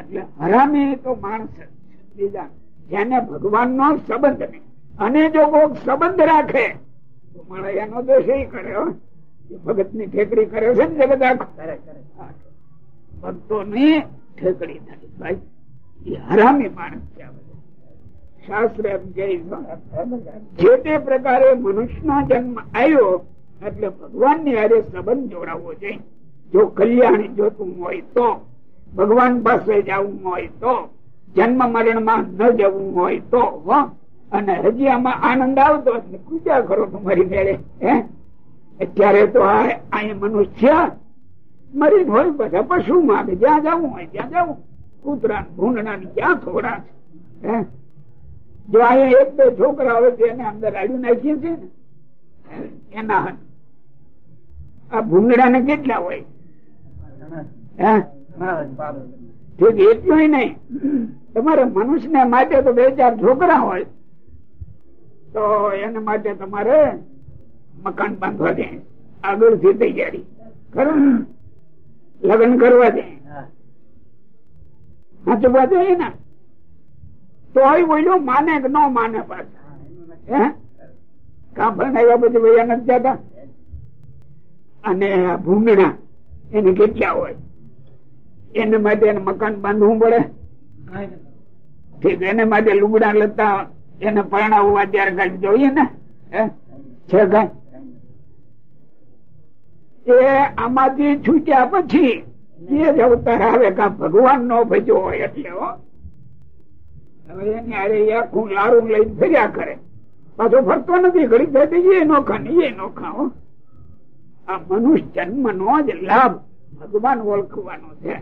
એટલે હરામી તો માણસ બીજા જેને ભગવાન નો સંબંધ નહીં. અને જો કોઈ સંબંધ રાખે તો મારે એનો દોષ એ કર્યો ભગતની ઠેકડી કરે છે ને જગત આખું. ભક્તો ની ઠેકડી નાખી ભાઈ, એ હરામી માણસ છે શાસ્ત્ર જે તે પ્રકારે મનુષ્યનો જન્મ આવ્યો એટલે ભગવાનની હારે સંબંધ જોડાવવો જોઈએ. જો કલ્યાણ જોતું હોય તો, ભગવાન પાસે જવું હોય તો, જન્મ મરણમાં ન જવું હોય તો અને હજી આમાં આનંદ આવતો પૂજા કરો તમારી મેળે, હે? અત્યારે તો આ મનુષ્ય મરી હોય બધા પશુ માગે? જ્યાં જવું હોય, ત્યાં જવું. કૂતરા ભૂંડણા ક્યાં થોડા છે? જો અહીંયા એક બે છોકરા હોય તો એને અંદર આડું નાખીએ છીએ ને? એના. આ ભૂંગળા ને કેટલા હોય? ઠીક એટલું નહીં. તમારે મનુષ્યને માટે તો બે ચાર છોકરા હોય, તો એના માટે તમારે મકાન બાંધવા દે. આગળથી તૈયારી. ખરું? લગ્ન કરવા દે. હા. સાચું વાત એ ને. તો બોલ્યો માને કે ન માને પાછા? હા, એનું નથી. હે કાં ભણાવ્યા પછી વયા નથી જતા? અને ભૂંગણા એને કેટલા હોય? એને માટે એને મકાન બાંધવું પડે? ઠીક એને માટે લુગડા લેતા એને પરણાવવા ત્યારે કઈ જોઈએ ને? હે? છે કઈ? એ આમાંથી છૂટ્યા પછી એ જ અવતાર આવે કા ભગવાન નો ભજો હોય એટલે હવે એની હારે આખું લારું લઈને ફર્યા કરે. પાછો ફરતો નથી ઘડી થતી એ ને એ નોખા ખાઓ આ મનુષ્ય જન્મ નો જ લાભ ભગવાન ઓળખવાનો છે.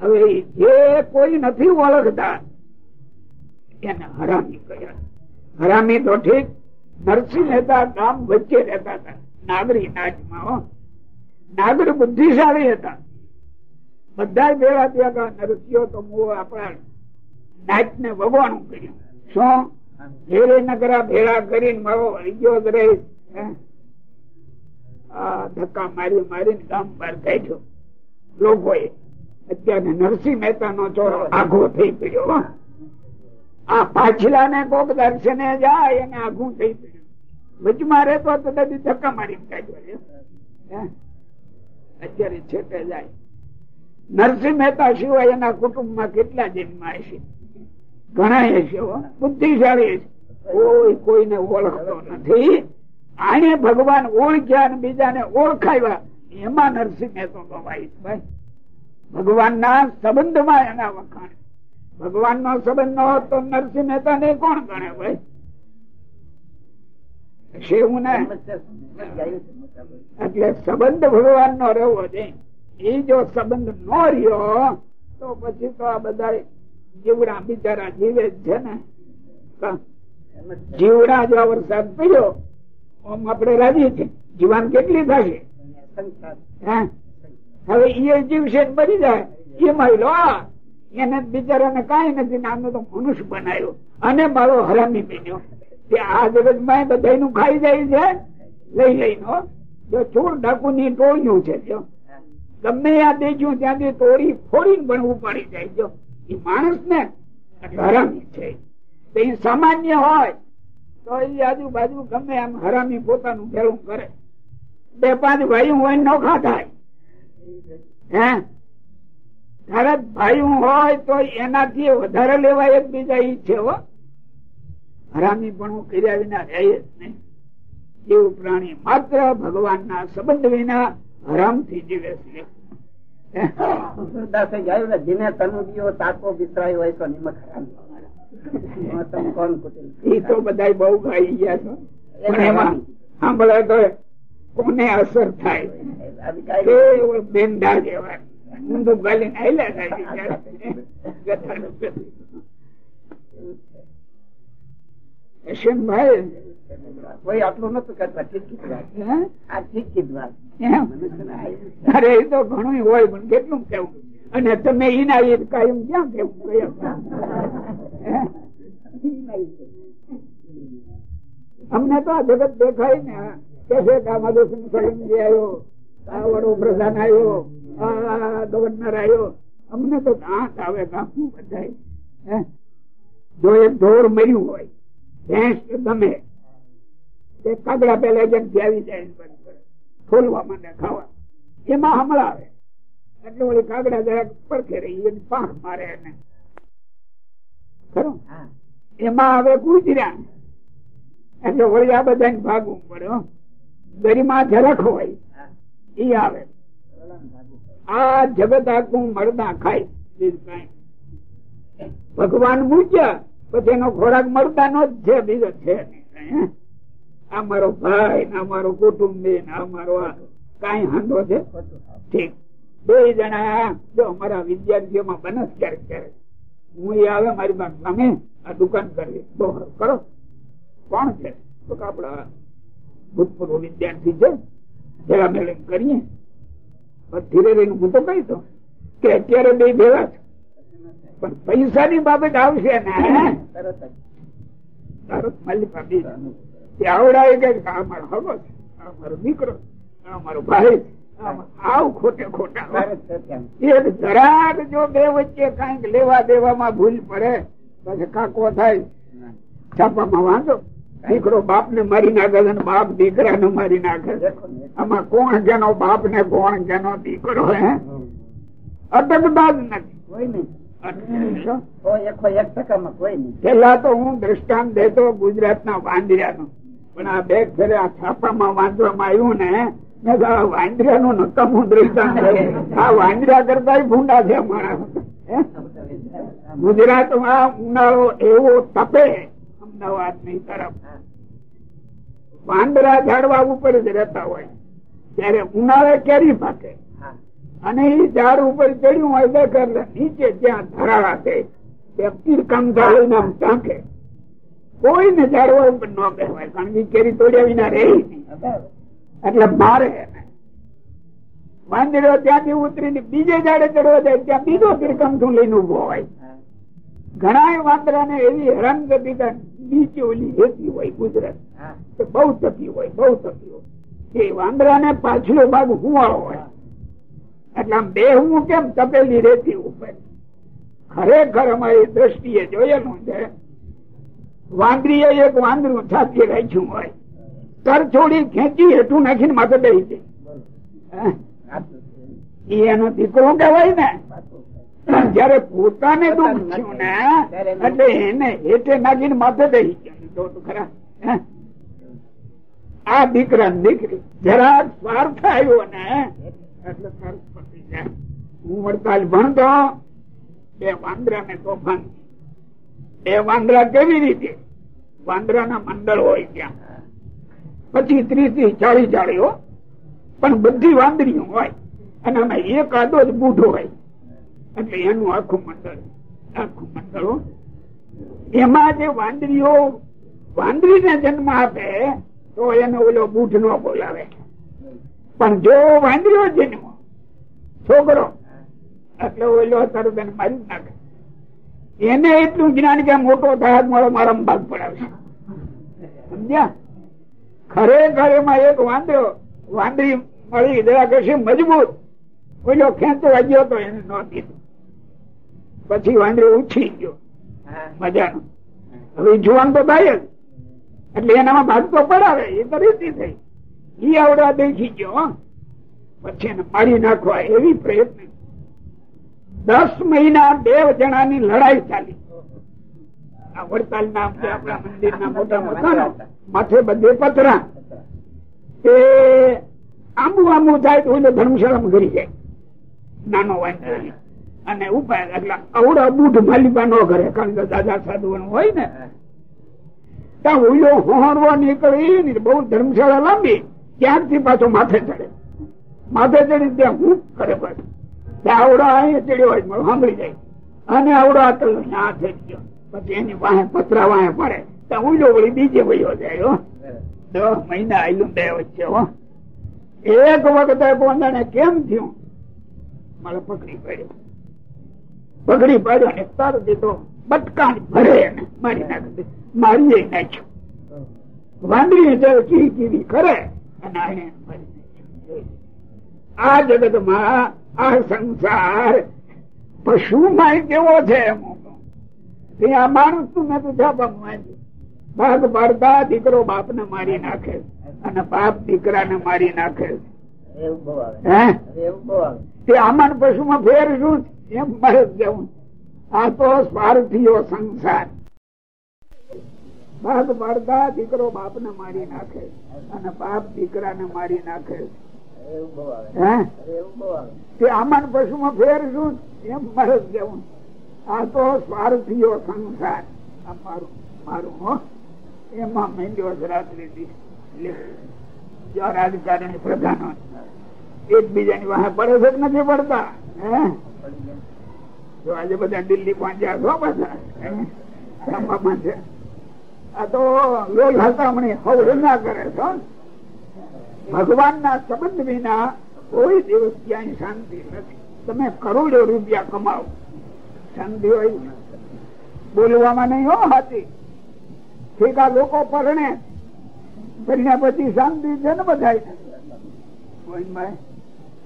હવે જે કોઈ નથી ઓળખતા હરામી કહ્યા હરામી તો ઠીક, નરસિંહ રહેતા ગામ વચ્ચે રહેતા હતા, નાગરી નાચમાં નાગર બુદ્ધિશાળી હતા. બધા ભેળા થયા નરસિંહો તો આપણા નાચ ને ભગવાનું કર્યું. શું? ઘેરે નગરા ભેળા કરીને મારો અડીયો રહી. ધક્કા મારી મારીને ગામ બહાર કાઢ્યો. લોકોએ અત્યારે નરસિંહ મહેતા નો ચોરો આઘો થઈ પડ્યો આ પાછલા ને કોક દર્શને જાય એને આઘું થઈ પડ્યું. વચમાં રહેતો તો ધક્કા મારી કાઢ્યો અત્યારે છેટે જાય. નરસિંહ મહેતા સિવાય એના કુટુંબમાં કેટલા જન્મ છે ઘણા છે બુદ્ધિશાળી કોઈ કોઈને ઓળખતો નથી. આને ભગવાન ઓળખ્યા અને બીજાને ઓળખાવ્યા. એમાં નરસિંહ મહેતો ભાઈ ભગવાન ના સંબંધમાં એના વખાણ. ભગવાન નો સંબંધ નો તો નરસિંહ મહેતા ને કોણ ગણે ભાઈ? શેવું ને? એટલે સંબંધ ભગવાન નો રહેવો છે. એ જો સંબંધ નો રહ્યો, તો પછી તો આ બધા જીવડા બિચારા જીવે છે ને. જીવડા જો વરસાદ પડ્યો આમ આપડે રાજી છે. જીવાન કેટલી થશે? હવે એ જીવશે મરી જાય. એમાં લો એને બિચારાને કઈ નથી નામનો તો મનુષ્ય બનાવ્યો. અને મારો હરામી બન્યો. આ જગતમાં બધા નું ખાઈ જાય છે. લઈ લઈને જો ચોર ડાકુ ની ટોળ્યું છે, જો. ગમે આ દેખ્યું ત્યાંથી તોડી ફોડીને પણ ઉપાડી જાય, જો. એ માણસ ને હરામી છે. એ સામાન્ય હોય, તો એ આજુબાજુ ગમે આમ હરામી પોતાનું ભેળું કરે. બે પાંચ ભાઈ હોય નોખા થાય. હે? તારા ભાઈ હોય તો એનાથી વધારે લેવા એકબીજા ઈ છે હરામી પણ કર્યા વિના રહે જ નહીં. એવું પ્રાણી માત્ર ભગવાન ના સંબંધ વિના હરામથી જીવે છે. કોને અસર થાય? જેવા. થાય યશવંતભાઈ કોઈ આટલું નતું કરતા ઠીક આ ઠીક અરે એ તો ઘણું હોય પણ કેટલું કેવું? અને તમે એના એ કાયમ ક્યાં કેવું અમને તો આ જગત દેખાય ને. કે છે કે આ મધુસિંહ સોલંકી આવ્યો આ વડો પ્રધાન આવ્યો આ ગવર્નર આવ્યો. અમને તો ગાંઠ આવે ગાંઠું બધા જો એક ઢોર મર્યું હોય ભેંસ ગમે તે કાગડા પેલા જેમ આવી જાય ફોલવા માંડે ખાવા. એમાં હમળાવે એટલે ઓલી કાગડા જરાક પડખે રહી એની પાંખ મારે એને. ખરું? એમાં હવે ગુજર્યા એટલે વળી આ બધા ભાગવું પડે ગરિમા જરાક હોય ઈ આવે. આ જગત આખું મળતા ખાય ભગવાન મૂક્યા પછી એનો ખોરાક મળતા નો જ છે બીજો છે આ મારો ભાઈ આ મારો કુટુંબી આ મારો કઈ હાંડો છે? ઠીક. બે જણા જો અમારા વિદ્યાર્થીઓમાં ક્યારેક ક્યારેક હું એ આવે મારી પાસે તમે આ દુકાન કરવી. બહુ કરો. કોણ છે? તો આપડા ભૂતપૂર્વ વિદ્યાર્થી છે. ભેગા મેળે કરીએ. ધીરે ધીરે હું તો કહી દઉં કે અત્યારે બે ભેગા છે. પણ પૈસા ની બાબત આવશે ને તરત માલિકા બી તે આવડાય કે આ મારો હગો છે આ મારો દીકરો આ મારો ભાઈ આવ ખોટે ખોટા એક જરાક જો બે વચ્ચે કંઈક લેવા દેવામાં ભૂલ પડે પછી કાકો થાય છાપામાં વાંધો. દીકરો બાપ ને મારી નાખે છે બાપ દીકરા ને મારી નાખે છે. આમાં કોણ જેનો બાપ ને કોણ જેનો દીકરો હે અટકતા જ નથી. કોઈ નહીં. પેલા તો હું દ્રષ્ટાંત દેતો ગુજરાત ના વાંદરિયા નું પણ આ બે ઘરે આ છાપામાં વાંચવામાં આવ્યું ને દ્રષ્ટાંત આ વાંદરા કરતા ભૂંડા છે માણસ. ગુજરાતમાં ઉનાળો એવો તપે. અમદાવાદની તરફ. વાંદરા ઝાડવા ઉપર જ રહેતા હોય. ત્યારે ઉનાળે કેરી પાકે. અને એ ઝાડ ઉપર ચડ્યું હોય બે નીચે જ્યાં ધરાળા છે. ત્યાં તીરકાંગા લઈને આમ ટાંકે કોઈને જાડવા ઉપર ન કહેવાય, કારણ કે કેરી તોડ્યા વિના રહે એટલે મારે વાંદડો ત્યાંથી ઉતરીને બીજે જાડે ચડવા જાય ત્યાં બીજો તીરકાંગું લઈને ઊભો હોય. ઘણા વાંદરા ને એવી હેરાન ગતિ નીચે ઓલી હેતી હોય ગુજરાત બહુ તપી હોય, બહુ તપી હોય. એ વાંદરા ને પાછલો ભાગ હુવાળો હોય. એટલે આમ બે હું કેમ તપેલી રેતી ઉપર? ખરેખર અમારી દ્રષ્ટિએ જોયેલું છે વાંદરીએ એક વાંદરું છાતી રાખ્યું હોય. તર છોડી ખેંચી હેઠું નાખીને માથે બેસી જાય? એનો દીકરો કહેવાય ને. જયારે પોતાને દુઃખ થયું ને, એટલે એને હેઠે નાખીને માથે બેસી ખરા? આ દીકરા દીકરી જરા સ્વાર્થ આવ્યો ને, એટલે સ્વાર્થ પતી જાય હું વડતાલ ભણતો, બે વાંદરા ને તોફાન બે વાંદરા કેવી રીતે? વાંદરાના મંડળ હોય ત્યાં. પછી ત્રીસથી ચાળી ચાળીઓ પણ બધી વાંદરીઓ હોય. અને આમાં એક આદો જ બુઢો હોય. એટલે એનું આખું મંડળ આખું મંડળ એમાં જે વાંદરીઓ વાંદરીને જન્મ આપે, તો એને ઓલો બૂઢ નો બોલાવે. પણ જો વાંદરીઓ જન્મ, છોકરો, એટલે ઓલો તરત મારી નાખે. એને એટલું જ્ઞાન કે મોટો થાય મારો મારા ભાગ પડાવે સમજ્યા? ખરેખર એમાં એક વાંદરો, વાંદરી મળી, જરા કશે મજબૂત. ઓલો ખેંચો વાગ્યો તો એને ન પછી વાંદરો ઉછી ગયો. મજાનો. હવે જુવાન તો થાય જ. એટલે એનામાં ભાગ તો પડાવે, એ તો રીતિ થઈ. ઈ આવડા દેખી ગયો. પછી એને મારી નાખવા એવી પ્રયત્ન દસ મહિના બે જણાની લડાઈ ચાલી. આ વડતાલ ના આપણા મંદિર ના મોટા મોટા માથે બધે પતરા એ આંબુ આંબુ થાય તો ધર્મશાળામાં ઘરી જાય. નાનો વાંધો અને ઉપાય એટલે અવડા બુઢ માલિકા નો કરે, કારણ કે દાદા સાધુ હોય ને. ત્યાં ઓલો હોણવા નીકળી બહુ ધર્મશાળા લાંબી. ક્યાંકથી પાછો માથે ચડે. માથે ચડી ત્યાં હું કરે પાછું. આવડો અહીંયા ચડ્યો હોય સાંભળી જાય. અને આવડો આટલો આ થઈ ગયો. પછી એની વાહે પતરા વાહે પડે. ત્યાં ઉલો વળી બીજે વયો જાય દસ મહિના આયલું બે વચ્ચે, હો. એક વખતે પોતાને કેમ થયું? મારે પકડી પડ્યો. પકડી પાડ્યો ને તર દીધો. બટકા ભરે મારી નાખી મારી નાખ્યું. વાંદરી કીડી ચીવી કરે. અને આ જગતમાં આ સંસાર પશુ માં કેવો છે એમ. હું કહું. તે આ માણસ તું મેં તો છાપામાં વાંચ્યું. ભાગ પાડતા દીકરો બાપ ને મારી નાખે અને બાપ દીકરા ને મારી નાખે. તે આમાં પશુ માં ફેર શું? એમ મારે જવું આ તો સ્વાર્થીઓ સંસાર. ભાગ પાડતા દીકરો બાપ ને મારી નાખે અને બાપ દીકરા ને મારી નાખે. તે આમાં પશુ માં ફેર શું એમ મરજ જવું આ તો સ્વાર્થીઓ સંસાર. આ મારું મારું, હો. એમાં મેંડ્યો રાત્રિ જો રાજકારણી પ્રધાનો એકબીજાની વાહ પડે છે નથી પડતા? હે? જો આજે બધા દિલ્હી પહોંચ્યા છો બધા છે. આ તો લોલ હતામણી હવે ના કરે છો ભગવાન ના સંબંધ વિના કોઈ દિવસ ક્યાંય શાંતિ નથી. તમે કરોડો રૂપિયા કમાવો. શાંતિ હોય બોલવામાં નહીં હો હાથી. ઠીકા લોકો પરણે પરણ્યા પછી શાંતિ છે ને બધા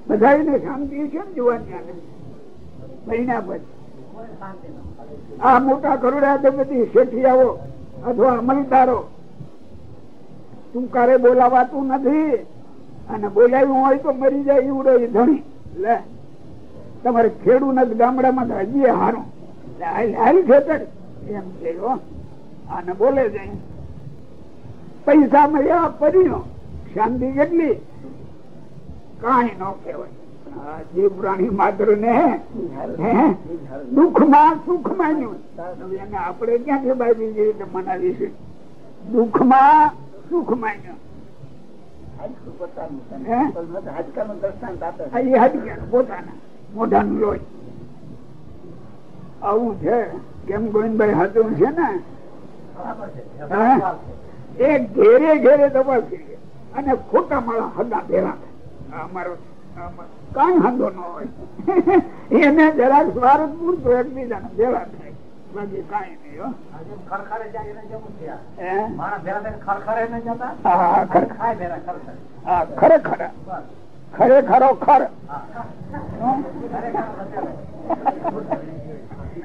બધા ને શાંતિ ને જોવાની પરણ્યા પછી. આ મોટા કરોડા તો બધી શેઠિયાઓ અથવા અમલદારો ક્યારે બોલાવાતું નથી. અને બોલાવ્યું હોય તો મરી જાય એવડો એ ધણી. લે, તમારે ખેડૂત નથી ગામડામાં હજી હારું. હાલ ખેતર. એમ છે અને બોલે છે. પૈસા મળ્યા પરિણો શાંતિ કેટલી કાંઈ ન કહેવાય. જીવ પ્રાણી માત્ર ને દુઃખમાં સુખ માન્યું એને આપણે ક્યાંથી બાજુ જે રીતે મનાવીશું દુઃખમાં સુખ માન્યું આવું છે. કેમ ગોવિંદભાઈ હાજર છે ને? એ ઘેરે ઘેરે કરીએ અને ખોટા માળા હગા ભેરા અમારો કઈ વાંધો ન હોય. એને જરાક સ્વાર પૂરતો એકબીજાને ભેરા થાય. બાકી કઈ નહીં ખરખરે જાય એને જેવું છે જતા? હા, ખર- ખરખરે. હા ખરેખર. ખરેખરો ખર. હા ખરેખર નથી.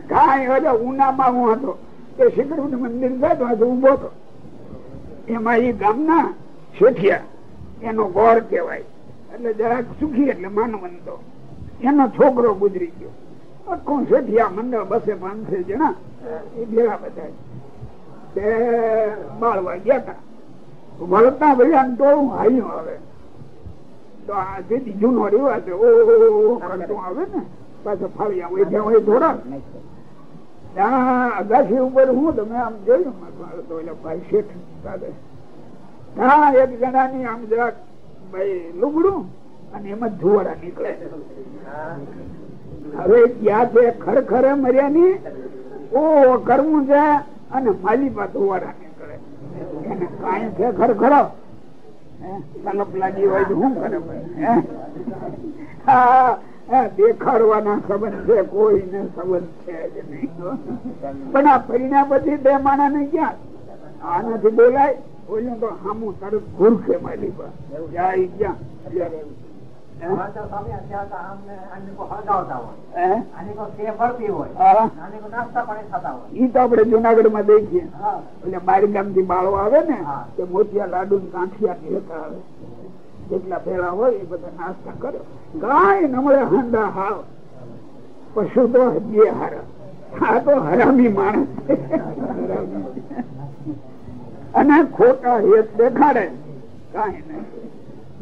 કાંઈ ઓલો ઉનામાં હું હતો. તે શીકડું મંદિર ગયો હતો ઊભો હતો. એમાં એ ગામના શેઠિયા એનો ગોળ કહેવાય. એટલે જરાક સુખી એટલે માનવંતો. એનો છોકરો ગુજરી ગયો. આખું શેઠિયા મંડળ બસે પાંચસે જણા એ ભેગા બધા. તે બાળવા ગયા હતા. વળતા ભૈયા તો હાઈ આવે. તો આ તેથી જૂનો રિવાજ. ઓ ઓ આવે ને, પાછો ફાળિયા હોય, ત્યાં હોય થોડા ત્યાં અગાસી ઉપર હું, તમે આમ જોયું તો ભાઈ શેઠ સાથે. ત્યાં એક જણાની આમ જરાક, ભાઈ લુગડું અને એમાં ધુવાડા નીકળે. હવે ત્યાં છે ખરખરે મર્યા ની ઓ કરવું છે અને માલી પાછું વાળા ને કરે. એને કાંઈ છે ખરખરો? દેખાડવાના સંબંધ છે, કોઈને સંબંધ છે જ નહીં. પણ આ પરિણામ પછી બે માણસ ને ક્યાં? આનાથી બોલાય, બોલ્યું તો હામું તરત ઘૂરખે મારી પર જાય ક્યાં? આપડે જુનાગઢમાં દેખીએ. એટલે બાર ગામથી બાળો આવે ને. તે મોતિયા લાડુ ગાંઠિયા લેતા આવે. જેટલા ભેળા હોય એ બધા નાસ્તા કરે. ગાય નમળે હાંડા હાવ. પશુ તો બે હારા. આ તો હરામી માણસ. અને ખોટા હેત દેખાડે. કઈ નહીં.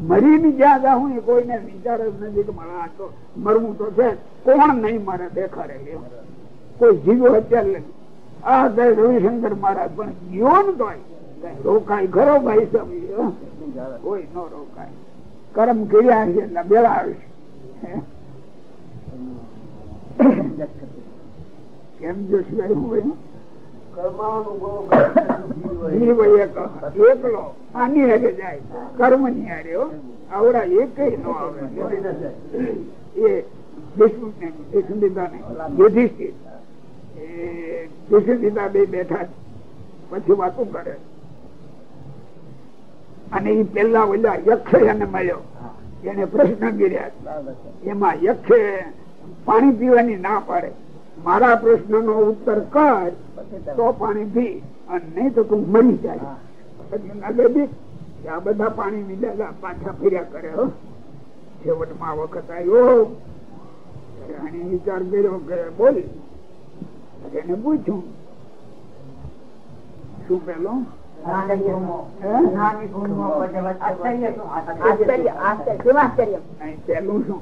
મરીને જ્યાં જાઉં એ કોઈને વિચાર જ નથી કે મારા તો મરવું તો છે. કોણ નહીં મારે દેખાડે કોઈ જીવો અત્યારે આ કઈ રવિશંકર મહારાજ, પણ ગયો ને તો રોકાય ખરો ભાઈ સાહેબ કોઈ ન રોકાય. કરમ કર્યા છે એટલે બેલા આવશે. કેમ જોશી હું જીવ એક એકલો. આની હારે જાય. કર્મની હારે આવડા એક નો આવે. એ યુધિષ્ઠિર. એ બે બેઠા પછી વાતો કરે. અને એ પેલા ઓલા યક્ષ એને મળ્યો. એને પ્રશ્ન કર્યા. એમાં યક્ષે પાણી પીવાની ના પાડે. મારા પ્રશ્ન નો ઉત્તર કર તો પાણી પી અને નહીં તો તું મરી જાય. પછી નગર બી આ બધા પાણી મીધા પાછા ફેર્યા કરે હો. છેવટમાં વખત આવ્યો રાણી વિચાર કર્યો કે બોલ. એને પૂછ્યું શું પેલો? પેલું શું?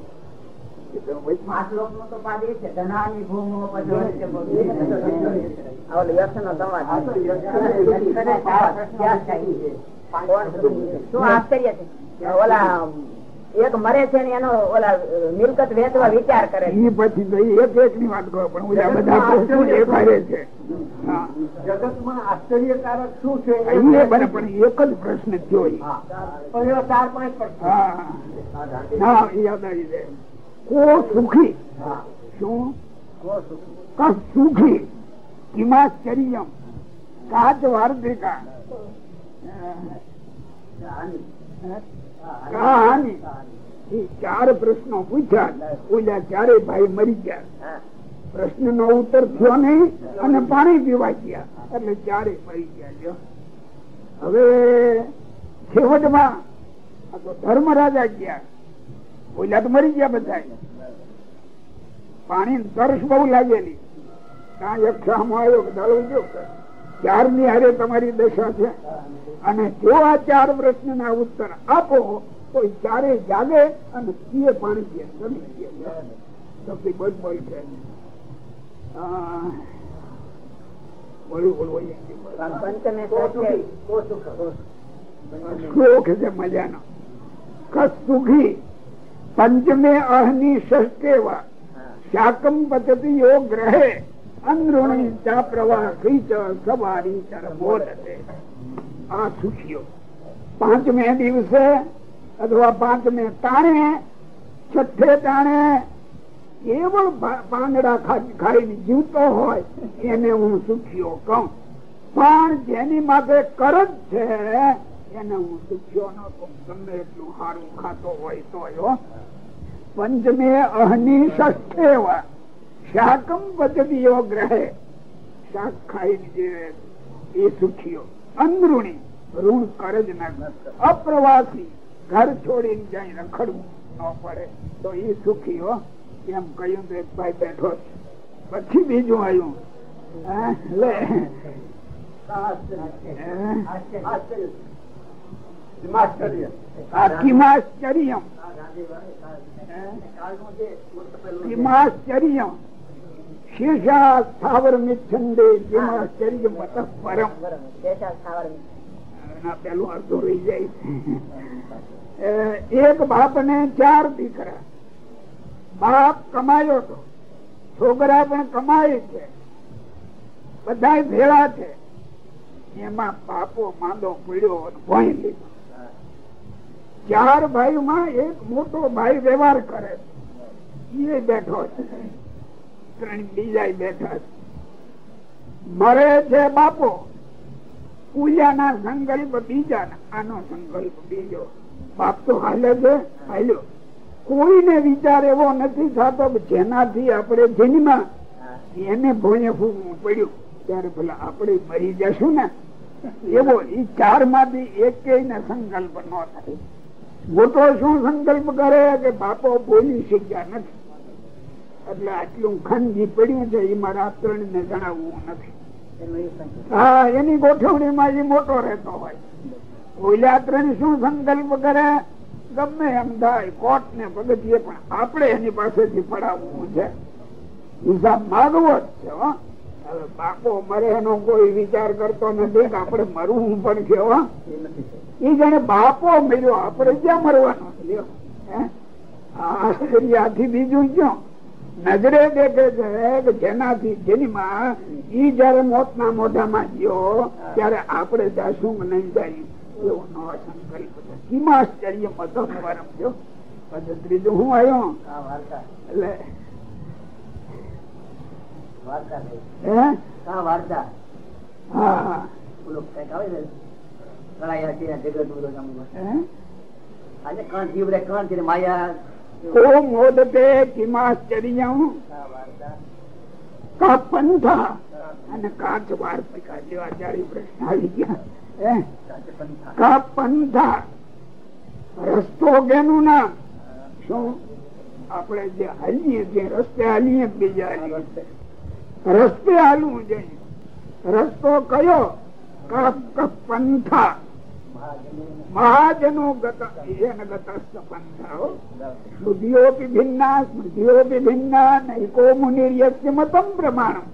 ઓલો યક્ષ નો સંવાદ. શું આશ્ચર્ય છે? ઓલા એક મરે છે ને એનો ઓલા મિલકત વેચવા વિચાર કરે એ પછી એક એક ની વાત કરો પણ ઓલા બધા દેખાડે છે. જગતમાં આશ્ચર્યકારક શું છે? એ બને પણ એક જ પ્રશ્ન થયો ચાર પાંચ પ્રશ્ન. હા. યાદ આવી જાય. કો સુખી શું? સુખી કિમાશ્ચર્યમ. કાચ વાર્ધિકા કહાની. એ ચાર પ્રશ્નો પૂછ્યા. ઓલા ચારે ભાઈ મરી ગયા. પ્રશ્ન નો ઉત્તર થયો નહીં અને પાણી પીવા ગયા. એટલે ચારે મરી ગયા. હવે છેવટમાં આ તો ધર્મરાજા ગયા. ઓલા તો મરી ગયા બધા પાણી તરસ બહુ લાગેલી. ત્યાં યક્ષામાં આવ્યો કે દાડો ચારની હારે તમારી દશા છે. અને જો આ ચાર પ્રશ્ન ના ઉત્તર આપો તો ચારે જાગે અને પીએ પાણી પીએ બોલ બોલ છે. બોલું સુખી, મજાનો સુખી. પંચમે અહની ષષ્ટેવા. શાકમ પદ્ધતિ યોગ રહે અંદૃણી ચા પ્રવાહ ખીચ સવારી ચરમોદતે આ સુખીઓ. પાંચમે દિવસે અથવા પાંચમે તાણે, છઠ્ઠે તાણે કેવળ પાંદડા ખાઈને જીવતો હોય એને હું સુખીઓ કહું. પણ જેની માથે કરજ છે એને હું સુખ્યો ન કહું ગમે એટલું સારું ખાતો હોય તો પંચમે અહની ષષ્ઠે શાકમ પદ્ધતિઓ ગ્રહે. શાક ખાઈને જે એ સુખીઓ અંદરૂણી ઋણ કરજ ના. અપ્રવાસી ઘર છોડીને જાય રખડવું ન પડે. તો એ સુખીઓ એમ કહ્યું તો એક ભાઈ બેઠો પછી બીજું આવ્યું. લે. કિમાશ્ચર્યમ કિમાશ્ચર્યમ શેષા સ્થાવર મિચ્છંદે કિમાશ્ચર્ય મત પરમ પેલું અડધું રહી જાય. એક બાપ ને ચાર દીકરા. બાપ કમાયો તો. છોકરા પણ કમાય છે. બધા ભેળા છે. એમાં બાપો માંદો પીડ્યો ભણી લીધો. ચાર ભાઈ માં એક મોટો ભાઈ વ્યવહાર કરે એ બેઠો છે. ત્રણ બીજા બેઠા છે. મરે છે બાપો. પૂજાના સંકલ્પ બીજા આનો સંકલ્પ બીજો. બાપ તો હાલે છે, હાલ્યો. કોઈને વિચાર એવો નથી થતો જેનાથી આપણે જીનમાં એને ભોય ફૂકવું પડ્યું. ત્યારે પેલા આપણે મરી જશું ને? એવો એ ચારમાંથી એક સંકલ્પ ન થાય. મોટો શું સંકલ્પ કરે કે બાપો બોલી શક્યા નથી? એટલે આટલું ખાનગી પડ્યું છે એ મારા ત્રણ ને જણાવવું નથી. હા એની ગોઠવણીમાં એ મોટો રહેતો હોય. બોલ્યા ત્રણ શું સંકલ્પ કરે? ગમે એમ થાય કોર્ટ ને પગથિયે પણ આપણે એની પાસેથી પડાવવું છે. હિસાબ માગવો જ છે હવે બાપો મરે એનો કોઈ વિચાર કરતો નથી આપણે મરવું પણ છે એ જાણે બાપો મર્યો. આપણે ક્યાં મરવાનો? આથી બીજું ક્યાં? નજરે દેખે છે કે જેનાથી જેની માં ઈ જયારે મોત ના મોઢામાં ગયો ત્યારે આપણે જાશું નહીં જાય? એવું નવો કરી હિમાશ્ચર્ય મતો પરમ જો પછી ત્રીજું હું આવ્યો? એટલે પંથા અને કાચ વાર પ્રશ્ન આવી ગયા. કા પંથા રસ્તો કેનું નામ. શું? આપણે જે હાલીએ છીએ રસ્તે હાલીએ બીજા રસ્તે. હાલવું જોઈએ. રસ્તો કયો? પંથા મહાજનો શ્રુતિઓપી ભિન્ના સ્મૃતિઓપી ભિન્ના નૈકો મુનિર્યસ્ય મતમ પ્રમાણમ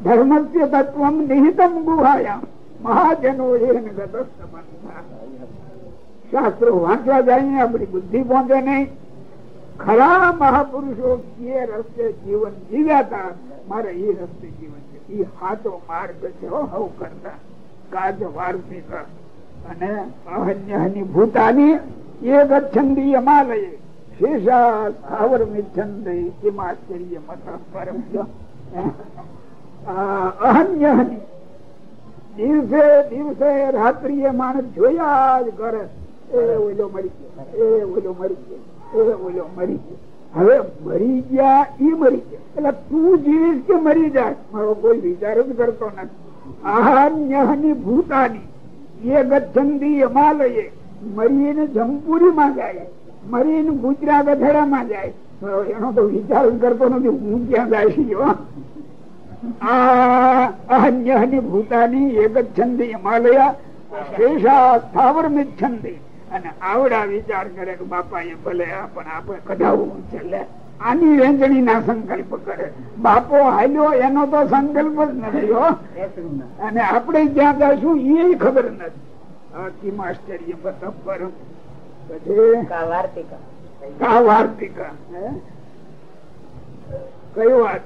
ધર્મસ્ય તત્વ નિહિતમ ગુહાયા મહાજનો એન ગત શાસ્ત્રો વાંચવા જાય આપણી બુદ્ધિ પહોંચે નહીં ખરા મહાપુરુષો જે રસ્તે જીવન જીવ્યા હતા મારે એ રસ્તે જીવન છે એ હાથો માર્ગ છે હવ કરતા કાજ વાર્ષિક અને અહન્ય ભૂતાની એ ગચ્છંદી હિમાલય. દિવસે માણસ જોયા જ કરે. એ ઓલો મરી ગયો. એ ઓલો મરી ગયો. એ ઓલો મરી ગયો. હવે મરી ગયા ઈ મરી ગયા. એટલે તું જીવીશ કે મરી જાય મારો કોઈ વિચાર જ કરતો નથી. આહાન્યની ભૂતાની. એ ગચ્છંદી હિમાલયે મરીને જમપુરી માં જાય, મરીને ગુજરાત ગધેડા જાય. એનો તો વિચાર કરતો નથી, હું ક્યાં જાય છું અન્ય ભૂતાની એક છંદી હિમાલય શેષા સ્થાવર મિચ્છંદી. અને આવડા વિચાર કરે કે બાપા એ ભલે પણ આપણે કઢાવવું છે આની વેચણી ના સંકલ્પ કરે. બાપો હાલ્યો એનો તો સંકલ્પ જ નથી હો. અને આપણે ક્યાં જશું એ ખબર નથી. કિમાશ્ચર્ય પર પછી? કા વાર્તિકા? કઈ વાત?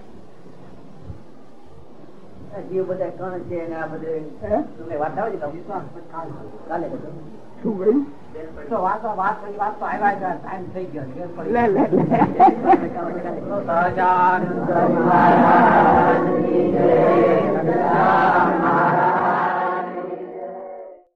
જીવ બધા કણ છે આ બધે હે? તમે વાત આવે વિશ્વાસ કાલે શું કહ્યું? તો વાત વાત તો આવ્યા જ ટાઈમ થઈ ગયો લે સહજાનંદ